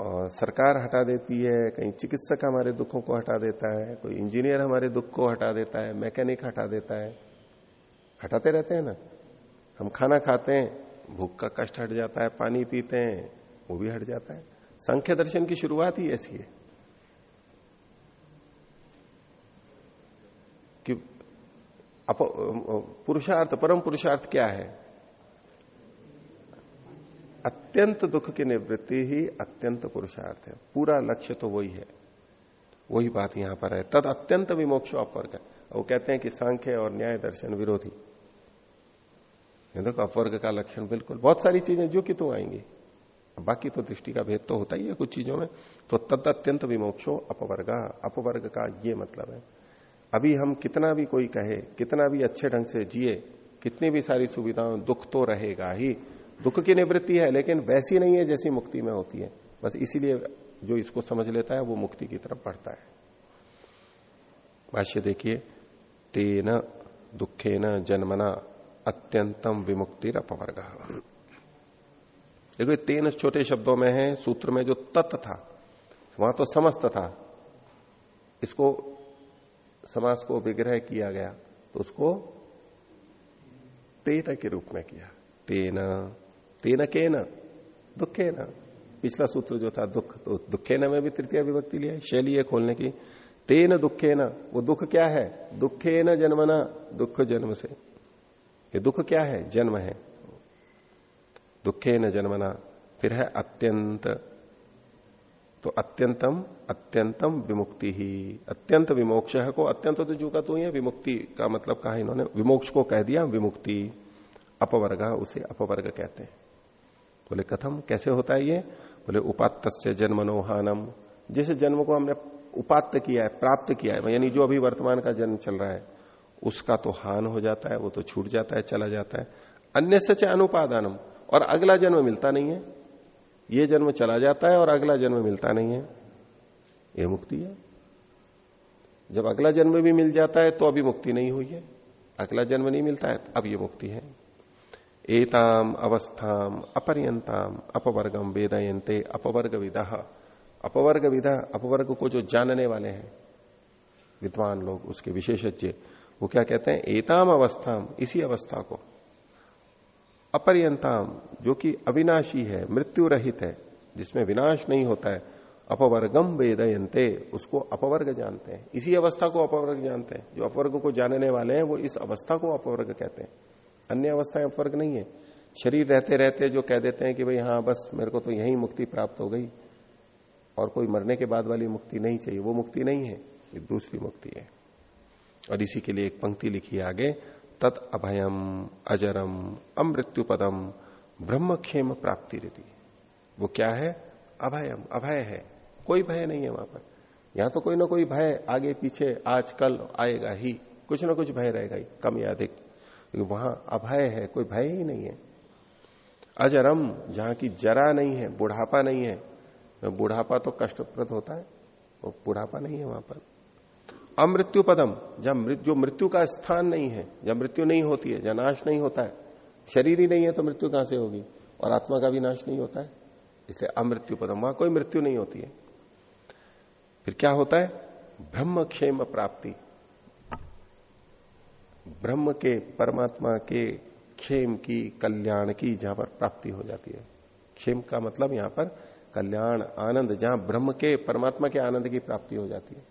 और सरकार हटा देती है, कहीं चिकित्सक हमारे दुखों को हटा देता है, कोई इंजीनियर हमारे दुख को हटा देता है, मैकेनिक हटा देता है। हटाते रहते हैं ना? हम खाना खाते हैं, भूख का कष्ट हट जाता है, पानी पीते हैं, वो भी हट जाता है। संख्य दर्शन की शुरुआत ही ऐसी है। कि पुरुषार्थ, परम पुरुषार्थ क्या है? अत्यंत दुख की निवृत्ति ही अत्यंत पुरुषार्थ है। पूरा लक्ष्य तो वही है। वही बात यहाँ पर है। तद अत्यंत विमोक्ष अपवर्ग वो कहते हैं कि सांख्य और न्याय दर्शन विरोधी। देखो अपवर्ग का लक्षण बिल्कुल। बहुत सारी चीज़ें जो कि तो आएँगी। बाकी तो दृष्टि का भेद तो होता ही है कुछ चीज़ों में। तो तद अत्यंत विमोक्षो अपवर्ग। अपवर्ग का ये मतलब है। अभी हम कितना भी कोई कहे, कितना भी अच्छे ढंग से जिए, कितनी भी सारी सुविधाओं, दुख तो रहेगा ही। दुख की निवृत्ति है, लेकिन वैसी नहीं है जैसी मुक्ति में होती है। बस इसीलिए जो इसको समझ लेता है, वो मुक्ति की तरफ़ बढ़ता है। भाष्य देखिए, तेन दुखे न जन्मना अत्यंतम विमुक्तिर अपवर्ग देखो तीन छोटे शब्दों में है, सूत्र में जो तत् था, वहाँ तो समस्त था। इसको, समास को विग्रह किया गया तो उसको तेन के रूप में किया। तेन तेन के न दुखे न पिछला सूत्र जो था, दुख तो दुखे न में भी तृतीय विभक्ति लिया शैली है खोलने की। तेन दुखे न वो दुख क्या है? दुखे न जन्मना, दुख जन्म से। ये दुख क्या है? जन्म है। दुखे न जन्मना, फिर है अत्यंत। तो अत्यंतम अत्यंतम विमुक्ति ही। अत्यंत विमोक्ष को, अत्यंत तो जो का तो ही, विमुक्ति का मतलब कहा इन्होंने, विमोक्ष को कह दिया, विमुक्ति। अपवर्ग, उसे अपवर्ग कहते हैं। बोले, कथम? कैसे होता है ये? बोले उपात्त जन्मनोहानम। जिस जन्म को हमने उपात्त किया है, प्राप्त किया है, यानी जो अभी वर्तमान का जन्म चल रहा है, उसका तो हान हो जाता है, वो तो छूट जाता है, चला जाता है। अन्य सच अनुपादानम, और अगला जन्म मिलता नहीं है। ये जन्म चला जाता है और अगला जन्म मिलता नहीं है। ये मुक्ति है। जब अगला जन्म भी मिल जाता है तो अभी मुक्ति नहीं हुई है। अगला जन्म नहीं मिलता है, अब ये मुक्ति है। एताम अवस्थाम अपरियंताम अपवर्गम वेदयंते अपवर्ग विदा अपवर्ग विधा अपवर्ग को जो जानने वाले हैं, विद्वान लोग, उसके विशेषज्ञ, वो क्या कहते हैं? एताम अवस्थाम, इसी अवस्था को। अपरियंताम जो कि अविनाशी है मृत्यु रहित है, जिसमें विनाश नहीं होता है, अपवर्गम वेदयंते उसको अपवर्ग जानते हैं। इसी अवस्था को अपवर्ग जानते हैं। जो अपवर्ग को जानने वाले हैं, वो इस अवस्था को अपवर्ग कहते हैं। अन्य अवस्थाएँ अपवर्ग नहीं है। शरीर रहते रहते जो कह देते हैं कि भाई हाँ बस मेरे को तो यही मुक्ति प्राप्त हो गई। और कोई मरने के बाद वाली मुक्ति नहीं चाहिए। वो मुक्ति नहीं है, ये दूसरी मुक्ति है। और इसी के लिए एक पंक्ति लिखी आगे, तत् अभयम, अजरम अमृत्यु पदम ब्रह्मक्षेम प्राप्ति रीति। वो क्या है? अभयम, अभय है। कोई भय नहीं है वहाँ पर। यहाँ तो कोई ना कोई भय आगे पीछे आज कल आएगा ही। कुछ ना कुछ भय रहेगा ही, कम या अधिक। वहाँ अभय है, कोई भय ही नहीं है। अजरम, जहाँ की जरा नहीं है, बुढ़ापा नहीं है बुढ़ापा तो कष्टप्रद होता है वो बुढ़ापा नहीं है वहाँ पर। अमृत्यु पदम जहाँ जो मृत्यु का स्थान नहीं है, जहाँ मृत्यु नहीं होती है, जहाँ नाश नहीं होता है, शरीर ही नहीं है तो मृत्यु कहाँ से होगी, और आत्मा का भी नाश नहीं होता है, इसलिए अमृत्यु पदम वहाँ कोई मृत्यु नहीं होती है। फिर क्या होता है? ब्रह्म क्षेम प्राप्ति। ब्रह्म के, परमात्मा के क्षेम की, कल्याण की जहाँ पर प्राप्ति हो जाती है। क्षेम का मतलब यहाँ पर कल्याण, आनंद, जहाँ ब्रह्म के, परमात्मा के आनंद की प्राप्ति हो जाती है।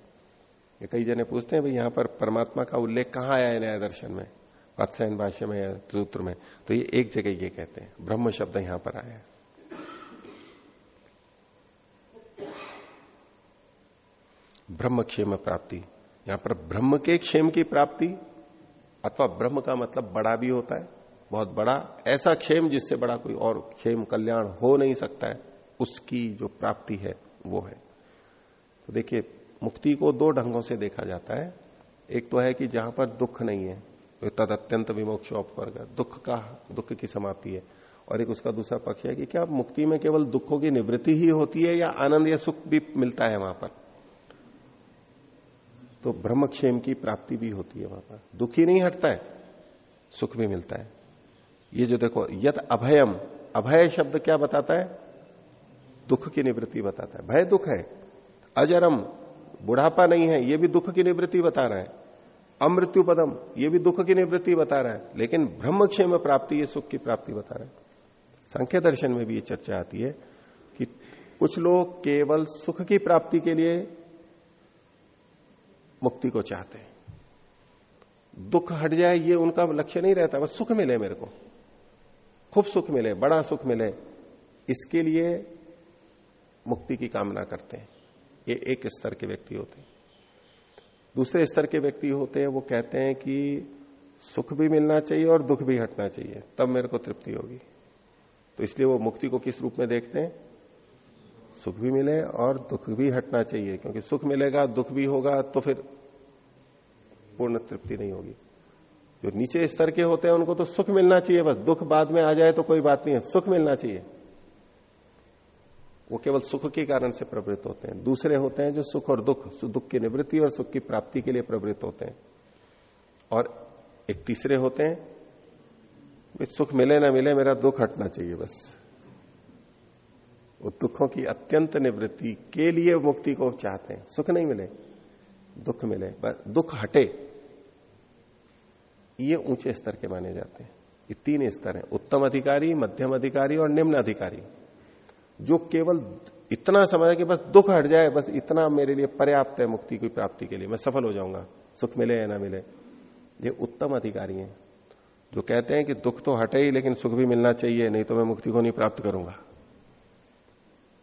ये कई जने पूछते हैं, भाई, यहाँ पर परमात्मा का उल्लेख कहाँ आया है नया दर्शन में? वत्सयन भाष्य में सूत्र में? तो ये एक जगह ये कहते हैं, ब्रह्म शब्द यहाँ पर आया ब्रह्म क्षेम प्राप्ति। यहाँ पर ब्रह्म के क्षेम की प्राप्ति अथवा ब्रह्म का मतलब बड़ा भी होता है, बहुत बड़ा, ऐसा क्षेम जिससे बड़ा कोई और क्षेम कल्याण हो नहीं सकता है, उसकी जो प्राप्ति है, वो है। तो देखिए, मुक्ति को दो ढंगों से देखा जाता है। एक तो है कि जहाँ पर दुख नहीं है तद अत्यंत विमोक्ष वर्ग दुख का, दुख की समाप्ति है। और एक उसका दूसरा पक्ष है कि क्या मुक्ति में केवल दुखों की निवृत्ति ही होती है या आनंद या सुख भी मिलता है वहाँ पर? तो ब्रह्मक्षेम की प्राप्ति भी होती है वहाँ पर। दुख नहीं हटता है, सुख भी मिलता है। ये जो देखो यद अभयम, अभय शब्द क्या बताता है? दुख की निवृत्ति बताता है। भय दुख है, अजरम, बुढ़ापा नहीं है, ये भी दुख की निवृत्ति बता रहा है। अमृत्यु पदम ये भी दुख की निवृत्ति बता रहा है। लेकिन ब्रह्मक्षेम प्राप्ति, ये सुख की प्राप्ति बता रहा है। संख्य दर्शन में भी ये चर्चा आती है कि कुछ लोग केवल सुख की प्राप्ति के लिए मुक्ति को चाहते हैं। दुख हट जाए, ये उनका लक्ष्य नहीं रहता, बस सुख मिले मेरे को। खूब सुख मिले, बड़ा सुख मिले। इसके लिए मुक्ति की कामना करते हैं। ये एक स्तर के व्यक्ति होते हैं। दूसरे स्तर के व्यक्ति होते हैं, वो कहते हैं कि सुख भी मिलना चाहिए और दुख भी हटना चाहिए। तब मेरे को तृप्ति होगी। तो इसलिए वो मुक्ति को किस रूप में देखते हैं? सुख भी मिले और दुख भी हटना चाहिए, क्योंकि सुख मिलेगा, दुख भी होगा तो फिर पूर्ण तृप्ति नहीं होगी। जो नीचे स्तर के होते हैं, उनको तो सुख मिलना चाहिए, बस दुख बाद में आ जाए तो कोई बात नहीं है, सुख मिलना चाहिए। वो केवल सुख के कारण से प्रवृत्त होते हैं। दूसरे होते हैं जो सुख और दुख दुख की निवृत्ति और सुख की प्राप्ति के लिए प्रवृत्त होते हैं। और एक तीसरे होते हैं सुख मिले ना मिले, मेरा दुख हटना चाहिए बस। वो दुखों की अत्यंत निवृत्ति के लिए मुक्ति को चाहते हैं। सुख नहीं मिले। दुख मिले दुख हटे। ये ऊँचे स्तर के माने जाते हैं। ये तीन स्तर हैं। उत्तम अधिकारी, मध्यम अधिकारी और निम्न अधिकारी। जो केवल इतना समझ कि बस दुख हट जाए, बस इतना मेरे लिए पर्याप्त है मुक्ति की प्राप्ति के लिए। मैं सफल हो जाऊँगा। सुख मिले या ना मिले। ये उत्तम अधिकारी हैं। जो कहते हैं कि दुख तो हटे ही, लेकिन सुख भी मिलना चाहिए, नहीं तो मैं मुक्ति को नहीं प्राप्त करूँगा।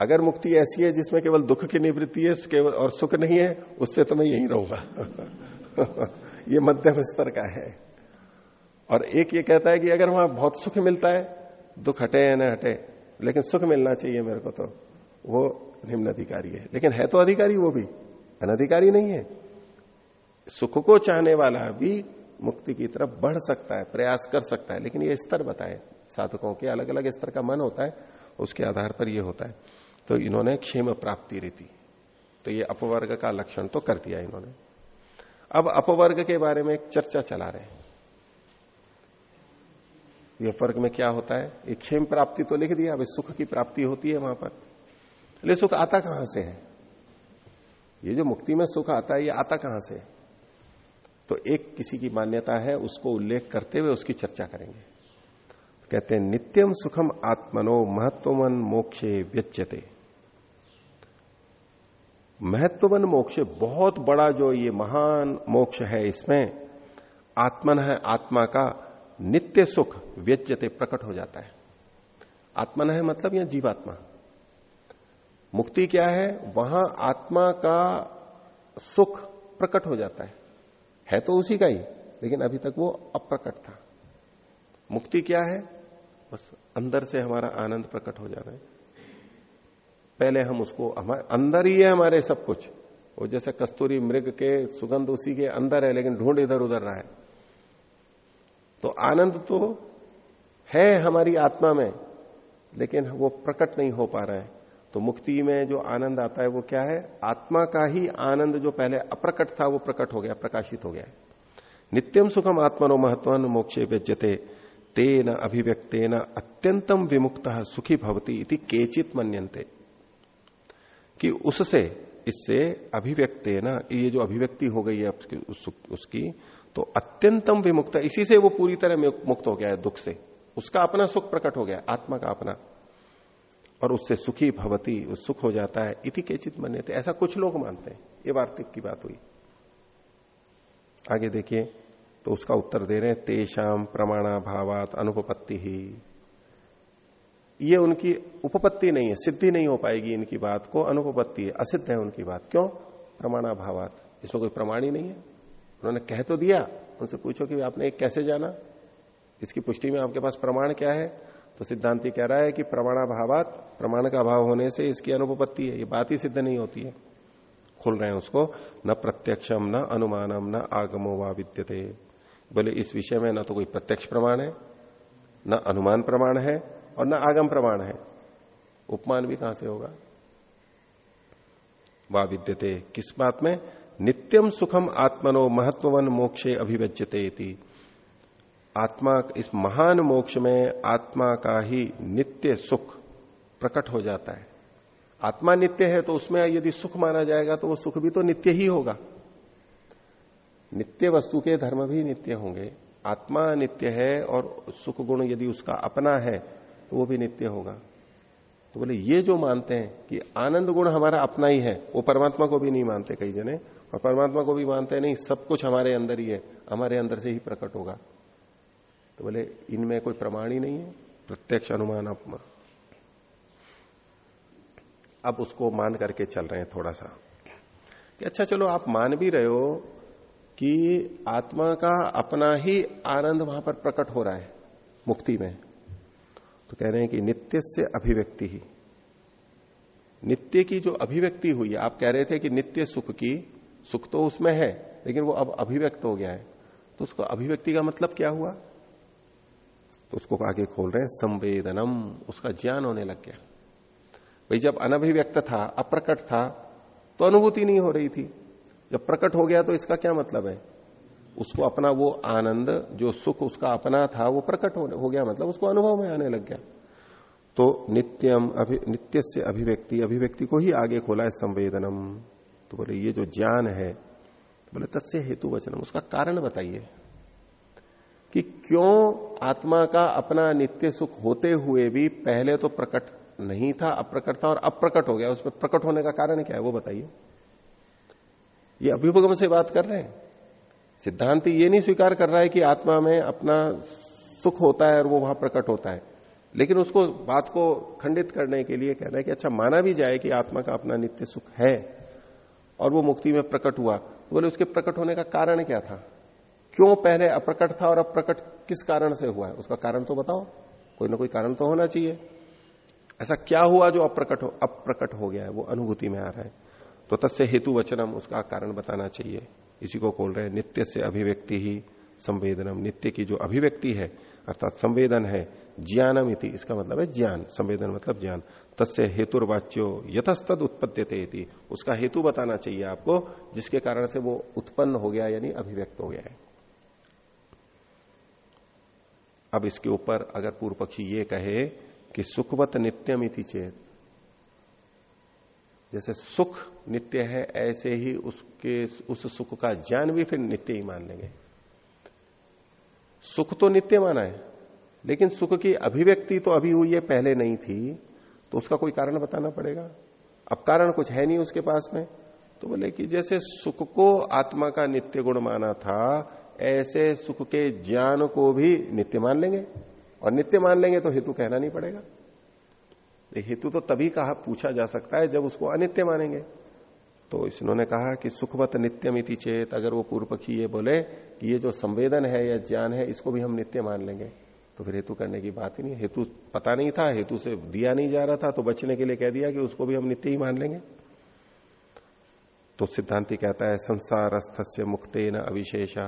अगर मुक्ति ऐसी है जिसमें केवल दुख की निवृत्ति है केवल और सुख नहीं है, उससे तो मैं यही रहूँगा। ये मध्यम स्तर का है। और एक ये कहता है कि अगर वहाँ बहुत सुख मिलता है, दुख हटे या न हटे, लेकिन सुख मिलना चाहिए मेरे को तो वो निम्न अधिकारी है। लेकिन है तो अधिकारी वो भी, अनधिकारी नहीं है। सुख को चाहने वाला भी मुक्ति की तरफ़ बढ़ सकता है, प्रयास कर सकता है, लेकिन ये स्तर बताए। साधकों के अलग अलग स्तर का मन होता है, उसके आधार पर यह होता है। तो इन्होंने क्षेम प्राप्ति रीति। तो ये अपवर्ग का लक्षण तो कर दिया इन्होंने। अब अपवर्ग के बारे में एक चर्चा चला रहे हैं। ये वर्ग में क्या होता है? ये क्षेम प्राप्ति तो लिख दिया, अब सुख की प्राप्ति होती है वहाँ पर। ले, सुख आता कहाँ से है? ये जो मुक्ति में सुख आता है, ये आता कहाँ से तो एक किसी की मान्यता है, उसको उल्लेख करते हुए उसकी चर्चा करेंगे। कहते हैं, नित्यम सुखम आत्मनो महत्वमन मोक्षे व्यच्यते। महत्ववन मोक्ष, बहुत बड़ा जो ये महान मोक्ष है इसमें, आत्मन है, आत्मा का नित्य सुख व्यच्यते प्रकट हो जाता है। आत्मन है मतलब या जीवात्मा। मुक्ति क्या है? वहाँ आत्मा का सुख प्रकट हो जाता है। है तो उसी का ही, लेकिन अभी तक वो अप्रकट था। मुक्ति क्या है? बस अंदर से हमारा आनंद प्रकट हो जा रहा है। पहले हम उसको हमारे अंदर ही है हमारे सब कुछ। वो जैसे कस्तूरी मृग के सुगंध उसी के अंदर है, लेकिन ढूंढ इधर उधर रहा है। तो आनंद तो है हमारी आत्मा में, लेकिन वो प्रकट नहीं हो पा रहा है। तो मुक्ति में जो आनंद आता है वो क्या है? आत्मा का ही आनंद जो पहले अप्रकट था, वो प्रकट हो गया, प्रकाशित हो गया नित्यम सुखम आत्मनो महत्वन मोक्षे व्यज्यते, तेन अभिव्यक्तेन अत्यंतम विमुक्त सुखी भवती इति केचित मन्यन्ते। कि उससे इससे अभिव्यक्ति ना ये जो अभिव्यक्ति हो गई है उस, उसकी तो अत्यंतम विमुक्त इसी से वो पूरी तरह मुक्त हो गया है दुख से। उसका अपना सुख प्रकट हो गया आत्मा का अपना। और उससे सुखी भवती उस सुख हो जाता है इति केचित मन्य थे ऐसा कुछ लोग मानते हैं ये वार्तिक की बात हुई। आगे देखिए तो उसका उत्तर दे रहे हैं तेषाम प्रमाणा भावात अनुपत्ति ही ये उनकी उपपत्ति नहीं है, सिद्धि नहीं हो पाएगी इनकी बात को, अनुपपत्ति है, असिद्ध है उनकी बात। क्यों? प्रमाणा भावात इसमें कोई प्रमाण ही नहीं है। उन्होंने कह तो दिया, उनसे पूछो कि आपने कैसे जाना? इसकी पुष्टि में आपके पास प्रमाण क्या है? तो सिद्धांति कह रहा है कि प्रमाणा भावात प्रमाण का अभाव होने से इसकी अनुपपत्ति है। ये बात ही सिद्ध नहीं होती है। खोल रहे हैं उसको, न प्रत्यक्षम, न अनुमानम, न आगमो व विद्यते। बोले, इस विषय में न तो कोई प्रत्यक्ष प्रमाण है, न अनुमान प्रमाण है और न आगम प्रमाण है। उपमान भी कहाँ से होगा? वा विद्यते, किस बात में? नित्यम सुखम आत्मनो महत्ववन मोक्षे अभिव्यज्यते आत्मा, इस महान मोक्ष में आत्मा का ही नित्य सुख प्रकट हो जाता है। आत्मा नित्य है तो उसमें यदि सुख माना जाएगा तो वो सुख भी तो नित्य ही होगा। नित्य वस्तु के धर्म भी नित्य होंगे। आत्मा नित्य है और सुख गुण यदि उसका अपना है तो वो भी नित्य होगा। तो बोले, ये जो मानते हैं कि आनंद गुण हमारा अपना ही है, वो परमात्मा को भी नहीं मानते कई जने, और परमात्मा को भी मानते नहीं, सब कुछ हमारे अंदर ही है, हमारे अंदर से ही प्रकट होगा। तो बोले, इनमें कोई प्रमाण ही नहीं है, प्रत्यक्ष अनुमान अपमा अब उसको मान करके चल रहे हैं थोड़ा सा। कि अच्छा चलो, आप मान भी रहे हो कि आत्मा का अपना ही आनंद वहाँ पर प्रकट हो रहा है, मुक्ति में। तो कह रहे हैं कि नित्य से अभिव्यक्ति ही। नित्य की जो अभिव्यक्ति हुई, आप कह रहे थे कि नित्य सुख की, सुख तो उसमें है, लेकिन वो अब अभिव्यक्त हो गया है। तो उसको अभिव्यक्ति का मतलब क्या हुआ? तो उसको आगे खोल रहे हैं, संवेदनम, उसका ज्ञान होने लग गया। भाई, जब अनभिव्यक्त था, अप्रकट था तो अनुभूति नहीं हो रही थी। जब प्रकट हो गया तो इसका क्या मतलब है? उसको अपना वो आनंद जो सुख उसका अपना था वो प्रकट हो गया मतलब उसको अनुभव में आने लग गया। तो नित्यम अभि, नित्य से अभिव्यक्ति अभिव्यक्ति को ही आगे खोला है संवेदनम। तो बोले ये जो ज्ञान है तो बोले तत्स्य हेतु वचनम। उसका कारण बताइए कि क्यों आत्मा का अपना नित्य सुख होते हुए भी पहले तो प्रकट नहीं था अप्रकट था और अप्रकट हो गया। उसमें प्रकट होने का कारण क्या है वो बताइए। ये अभिभुगम से बात कर रहे हैं। सिद्धांत ये नहीं स्वीकार कर रहा है कि आत्मा में अपना सुख होता है और वो वहाँ प्रकट होता है। लेकिन उसको बात को खंडित करने के लिए कह रहा है कि अच्छा माना भी जाए कि आत्मा का अपना नित्य सुख है और वो मुक्ति में प्रकट हुआ तो बोले उसके प्रकट होने का कारण क्या था? क्यों पहले अप्रकट था और अब प्रकट किस कारण से हुआ है? उसका कारण तो बताओ। कोई ना कोई कारण तो होना चाहिए। ऐसा क्या हुआ जो अप्रकट हो अप्रकट हो गया है? वो अनुभूति में आ रहा है। तो तत्से हेतु वचनम, उसका कारण बताना चाहिए। इसी को खोल रहे हैं। नित्य से अभिव्यक्ति ही संवेदनम। नित्य की जो अभिव्यक्ति है, अर्थात संवेदन है, ज्ञानम इति। इसका मतलब है ज्ञान। संवेदन मतलब ज्ञान। तस्य हेतुर्वाच्यो यथस्तद उत्पत्ति उसका हेतु बताना चाहिए आपको, जिसके कारण से वो उत्पन्न हो गया यानी अभिव्यक्त हो गया है। अब इसके ऊपर अगर पूर्व पक्षी ये कहे कि सुखवत नित्यम इति चेत जैसे सुख नित्य है, ऐसे ही उसके, उस सुख का ज्ञान भी फिर नित्य ही मान लेंगे। सुख तो नित्य माना है, लेकिन सुख की अभिव्यक्ति तो अभी हुई है, पहले नहीं थी तो उसका कोई कारण बताना पड़ेगा? अब कारण कुछ है नहीं उसके पास में तो बोले कि जैसे सुख को आत्मा का नित्य गुण माना था, ऐसे सुख के ज्ञान को भी नित्य मान लेंगे, और नित्य मान लेंगे तो हेतु कहना नहीं पड़ेगा। हेतु तो तभी कहा, पूछा जा सकता है जब उसको अनित्य मानेंगे। तो इन्होंने कहा कि सुखवत नित्यम चेत, अगर वो पूर्व पक्षी ये बोले कि ये जो संवेदन है, या ज्ञान है, इसको भी हम नित्य मान लेंगे। तो फिर हेतु करने की बात ही नहीं, हेतु पता नहीं था, हेतु से दिया नहीं जा रहा था तो बचने के लिए कह दिया कि उसको भी हम नित्य ही मान लेंगे। तो सिद्धांति कहता है संसार स्थस्य मुक्ते न अविशेष।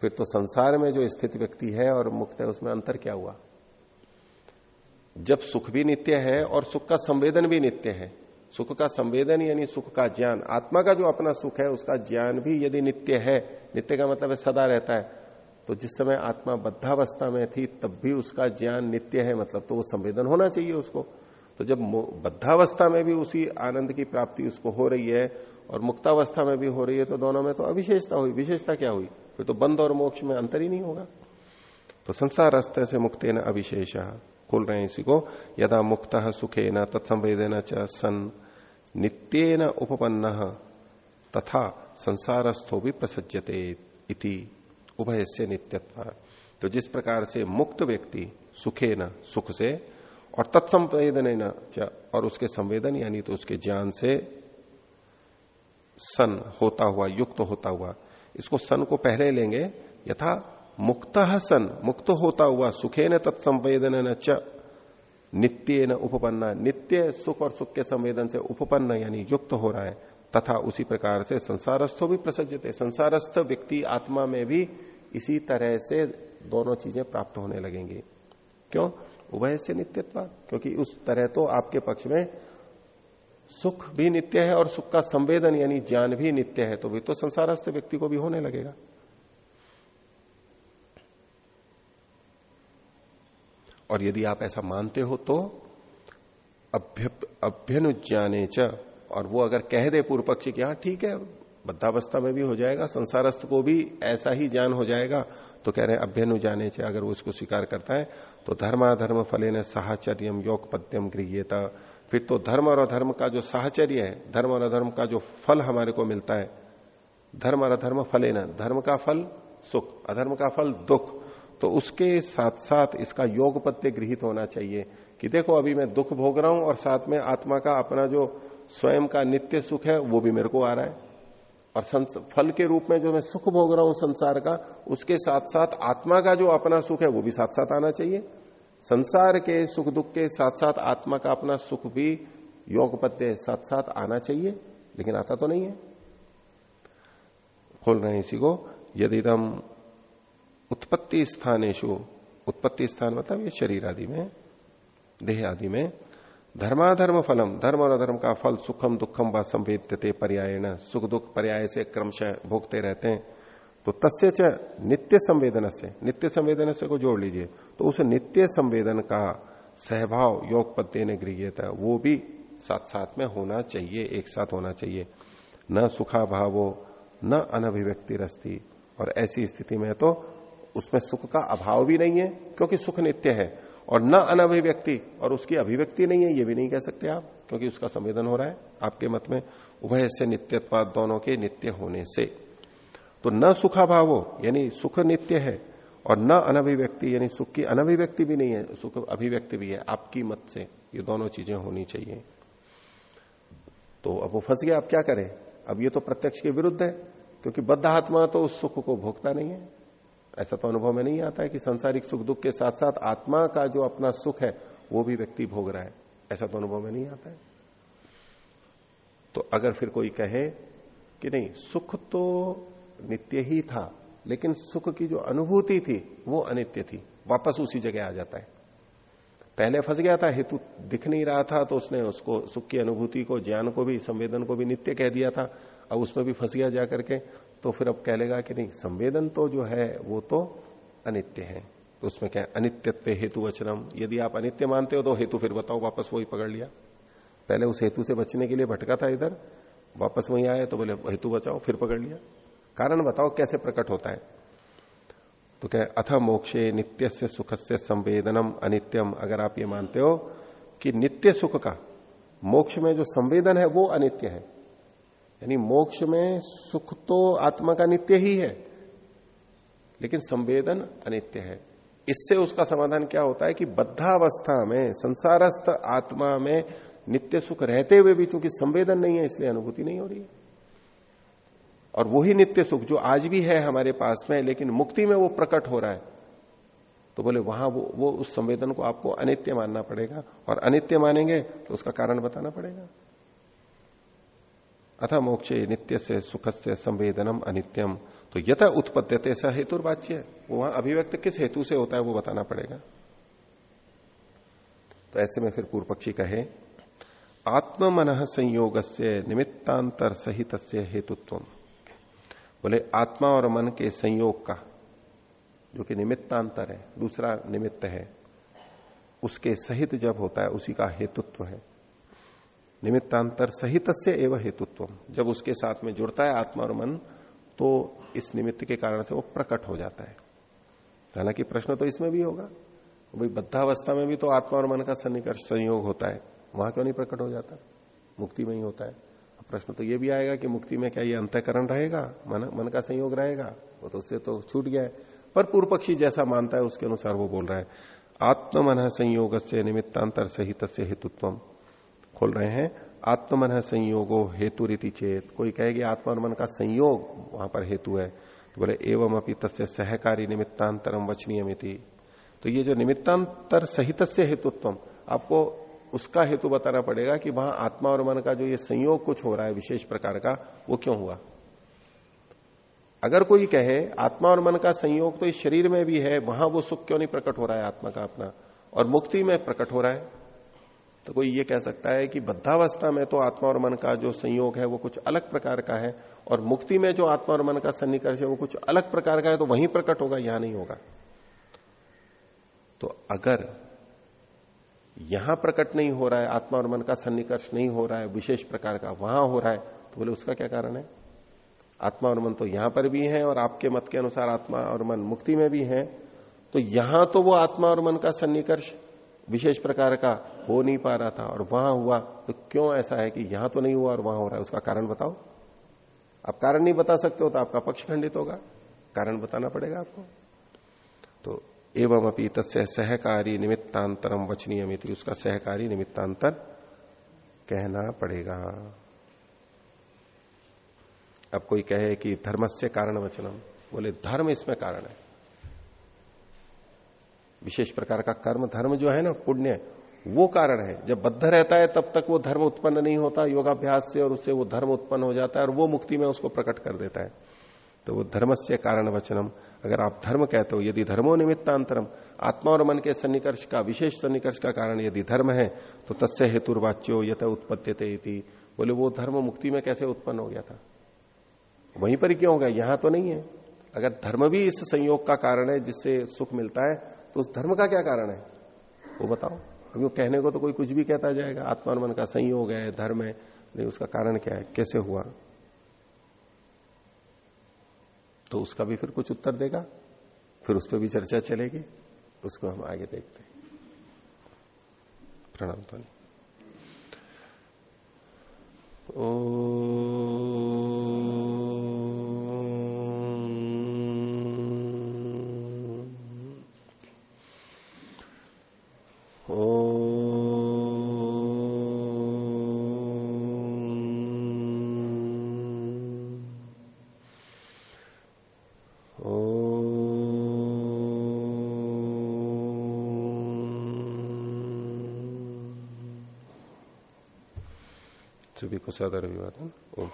फिर तो संसार में जो स्थित व्यक्ति है और मुक्त है, उसमें अंतर क्या हुआ? जब सुख भी नित्य है और सुख का संवेदन भी नित्य है, सुख का संवेदन यानी सुख का ज्ञान, आत्मा का जो अपना सुख है, उसका ज्ञान भी यदि नित्य है, नित्य का मतलब है सदा रहता है तो जिस समय आत्मा बद्धावस्था में थी, तब भी उसका ज्ञान नित्य है मतलब तो वो संवेदन होना चाहिए उसको। तो जब बद्धावस्था में भी उसी आनंद की प्राप्ति उसको हो रही है और मुक्तावस्था में भी हो रही है तो दोनों में तो अविशेषता हुई। विशेषता क्या हुई? फिर तो बंद और मोक्ष में अंतर ही नहीं होगा। तो संसार रस्ते से मुक्ति न अविशेष। खोल रहे हैं इसी को। यदा मुक्त सुखे न तत्संवेदन च सन। नित्येन उपपन्न तथा संसारस्थो भी प्रसज्जते इति। उभय से नित्यत्व। तो जिस प्रकार से मुक्त व्यक्ति सुखे न सुख से, और तत्संवेदन न और उसके संवेदन, यानी तो उसके ज्ञान से सन होता हुआ, युक्त होता हुआ, इसको सन को पहले लेंगे, यथा मुक्त सन, मुक्त होता हुआ सुखे न तत्संवेदन न च नित्य न उपपन्ना। नित्य सुख और सुख के संवेदन से उपपन्न यानी युक्त हो रहा है। तथा उसी प्रकार से संसारस्थो भी प्रसजित है संसारस्थ व्यक्ति आत्मा में भी इसी तरह से दोनों चीज़ें प्राप्त होने लगेंगी। क्यों? उभय से नित्यत्व। क्योंकि उस तरह तो आपके पक्ष में सुख भी नित्य है और सुख का संवेदन यानी ज्ञान भी नित्य है तो भी तो संसारस्थ व्यक्ति को भी होने लगेगा। और यदि आप ऐसा मानते हो तो अभ्य, अभ्यनुज्ञाने च। और वो अगर कह दे पूर्व पक्षी कि हाँ ठीक है, बद्धावस्था में भी हो जाएगा, संसारस्थ को भी ऐसा ही ज्ञान हो जाएगा तो कह रहे हैं अभ्यनु जाने से अगर वो इसको स्वीकार करता है तो धर्माधर्म फले न साहचर्यम योग पद्यम गृहता फिर तो धर्म और अधर्म का जो साहचर्य है, धर्म और अधर्म का जो फल हमारे को मिलता है, धर्म और अधर्म फले धर्म का फल सुख, अधर्म का फल दुख। तो उसके साथ साथ इसका योग पत्य गृहित होना चाहिए कि देखो, अभी मैं दुख भोग रहा हूँ और साथ में आत्मा का अपना जो स्वयं का नित्य सुख है, वो भी मेरे को आ रहा है। और फल के रूप में जो मैं सुख भोग रहा हूँ संसार का, उसके साथ साथ आत्मा का जो अपना सुख है, वो भी साथ साथ आना चाहिए। संसार के सुख दुख के साथ साथ आत्मा का अपना सुख भी योग पत्य साथ साथ आना चाहिए, लेकिन आता तो नहीं है। खोल रहे हैं इसी को। यदि दम उत्पत्ति स्थानेशु उत्पत्ति स्थान मतलब ये शरीर आदि में, देह आदि में, धर्माधर्म फलम, धर्म और अधर्म का फल सुखम दुखम व संवेद्यते पर्याय सुख दुख पर्याय से क्रमशः भोगते रहते हैं। तो तस्य च नित्य संवेदन से नित्य संवेदन से को जोड़ लीजिए तो उस नित्य संवेदन का सहभाव योग पत्ते ने गृहता वो भी साथ साथ में होना चाहिए, एक साथ होना चाहिए। न सुखा भावो न अनभिव्यक्ति रस्ती और ऐसी स्थिति में तो उसमें सुख का अभाव भी नहीं है, क्योंकि सुख नित्य है। और न अनभिव्यक्ति और उसकी अभिव्यक्ति नहीं है, ये भी नहीं कह सकते आप, क्योंकि उसका संवेदन हो रहा है आपके मत में उभय से नित्यत्व दोनों के नित्य होने से। तो न सुखाभाव, यानी सुख नित्य है, और न अनभिव्यक्ति, यानी सुख की अनभिव्यक्ति भी नहीं है, सुख अभिव्यक्ति भी है, आपकी मत से ये दोनों चीज़ें होनी चाहिए। तो अब वो फंस गया अब क्या करें? अब ये तो प्रत्यक्ष के विरुद्ध है, क्योंकि बद्ध आत्मा तो उस सुख को भोगता नहीं है। ऐसा तो अनुभव में नहीं आता है कि संसारिक सुख दुख के साथ साथ आत्मा का जो अपना सुख है, वो भी व्यक्ति भोग रहा है। ऐसा तो अनुभव में नहीं आता है। तो अगर फिर कोई कहे कि नहीं, सुख तो नित्य ही था, लेकिन सुख की जो अनुभूति थी, वो अनित्य थी। वापस उसी जगह आ जाता है। पहले फंस गया था, हेतु दिख नहीं रहा था तो उसने उसको, सुख की अनुभूति को, ज्ञान को भी, संवेदन को भी नित्य कह दिया था। अब उसमें भी फंस गया जाकर के तो फिर अब कह लेगा कि नहीं, संवेदन तो जो है, वो तो अनित्य है। तो उसमें क्या अनित्यत्व हेतु वचनम। यदि आप अनित्य मानते हो तो हेतु फिर बताओ, वापस वही पकड़ लिया। पहले उस हेतु से बचने के लिए भटका था इधर, वापस वहीं आए तो बोले, हेतु बचाओ, फिर पकड़ लिया। कारण बताओ कैसे प्रकट होता है। तो क्या अथ मोक्षे नित्य से सुख से संवेदनम अनित्यम। अगर आप ये मानते हो कि नित्य सुख का, मोक्ष में जो संवेदन है वो अनित्य है। यानी मोक्ष में सुख तो आत्मा का नित्य ही है, लेकिन संवेदन अनित्य है। इससे उसका समाधान क्या होता है कि बद्धावस्था में, संसारस्थ आत्मा में नित्य सुख रहते हुए भी चूँकि संवेदन नहीं है, इसलिए अनुभूति नहीं हो रही और वही नित्य सुख जो आज भी है हमारे पास में, लेकिन मुक्ति में वो प्रकट हो रहा है तो बोले वहाँ वो वो उस संवेदन को आपको अनित्य मानना पड़ेगा, और अनित्य मानेंगे तो उसका कारण बताना पड़ेगा। अथा मोक्षे नित्य से सुख से संवेदनम अनित्यम। तो यथा उत्पत्ति स हेतुर्वाच्य। वहाँ अभिव्यक्त किस हेतु से होता है वो बताना पड़ेगा। तो ऐसे में फिर पूर्व पक्षी कहे आत्म मन संयोग से निमित्तांतर सहित हेतुत्व बोले, आत्मा और मन के संयोग का, जो कि निमित्तांतर है, दूसरा निमित्त है, उसके सहित जब होता है, उसी का हेतुत्व है। निमित्तांतर सहित से एवं हेतुत्व। जब उसके साथ में जुड़ता है आत्मा और मन तो इस निमित्त के कारण से वो प्रकट हो जाता है। हालाँकि प्रश्न तो इसमें भी होगा, भाई बद्धावस्था में भी तो आत्मा और मन का सन्निकर्ष संयोग होता है, वहाँ क्यों नहीं प्रकट हो जाता? मुक्ति में ही होता है। प्रश्न तो ये भी आएगा कि मुक्ति में क्या ये अंतकरण रहेगा? मन मन का संयोग रहेगा? वो तो उससे तो छूट गया है। पर पूर्व पक्षी जैसा मानता है, उसके अनुसार वो बोल रहा है आत्म मन संयोग से निमित्तांतर सहित से हेतुत्व। खोल रहे हैं आत्मन है संयोगो हेतु रीति चेत। कोई कहेगी, आत्मा और मन का संयोग वहाँ पर हेतु है। तो बोले एवं अपनी तस्य सहकारी निमित्तांतरम वचनीय तो ये जो निमित्तांतर सहित से हेतुत्व आपको उसका हेतु बताना पड़ेगा कि वहाँ आत्मा और मन का जो ये संयोग कुछ हो रहा है विशेष प्रकार का, वो क्यों हुआ? अगर कोई कहे, आत्मा और मन का संयोग तो इस शरीर में भी है, वहाँ वो सुख क्यों नहीं प्रकट हो रहा है आत्मा का अपना? और मुक्ति में प्रकट हो रहा है? तो कोई ये कह सकता है कि बद्धावस्था में तो आत्मा और मन का जो संयोग है वो कुछ अलग प्रकार का है, और मुक्ति में जो आत्मा और मन का सन्निकर्ष है वो कुछ अलग प्रकार का है तो वहीं प्रकट होगा, यहाँ नहीं होगा। तो अगर यहाँ प्रकट नहीं हो रहा है, आत्मा और मन का सन्निकर्ष नहीं हो रहा है, विशेष प्रकार का वहाँ हो रहा है तो बोले उसका क्या कारण है? आत्मा और मन तो यहाँ पर भी है, और आपके मत के अनुसार आत्मा और मन मुक्ति में भी है तो यहाँ तो वो आत्मा और मन का सन्निकर्ष विशेष प्रकार का हो नहीं पा रहा था और वहाँ हुआ तो क्यों ऐसा है कि यहाँ तो नहीं हुआ और वहाँ हो रहा है? उसका कारण बताओ। आप कारण नहीं बता सकते हो तो आपका पक्ष खंडित होगा। कारण बताना पड़ेगा आपको। तो एवं अपनी तस्य सहकारी निमित्तांतरम वचनीय उसका सहकारी निमित्तांतर कहना पड़ेगा। अब कोई कहे कि धर्मस्य कारण वचनम, बोले, धर्म इसमें कारण है। विशेष प्रकार का कर्म, धर्म जो है ना, पुण्य, वो कारण है। जब बद्ध रहता है, तब तक वो धर्म उत्पन्न नहीं होता, योगाभ्यास से और उससे वो धर्म उत्पन्न हो जाता है और वो मुक्ति में उसको प्रकट कर देता है। तो वो धर्म से कारण वचनम। अगर आप धर्म कहते हो, यदि धर्मो निमित्तांतरम, आत्मा और मन के सन्निकर्ष का, विशेष सन्निकर्ष का कारण यदि धर्म है तो तस्य हेतुर्वाच्यो यथ उत्पत्ति बोले, वो धर्म मुक्ति में कैसे उत्पन्न हो गया था? वहीं पर क्यों होगा यहाँ तो नहीं है। अगर धर्म भी इस संयोग का कारण है, जिससे सुख मिलता है तो उस धर्म का क्या कारण है? वो बताओ। अभी वो कहने को तो कोई कुछ भी कहता जाएगा। आत्मा और मन का संयोग है, धर्म है नहीं उसका कारण क्या है? कैसे हुआ? तो उसका भी फिर कुछ उत्तर देगा। फिर उस पर भी चर्चा चलेगी। उसको हम आगे देखते प्रणाम तो ओ सभी विवाद ओम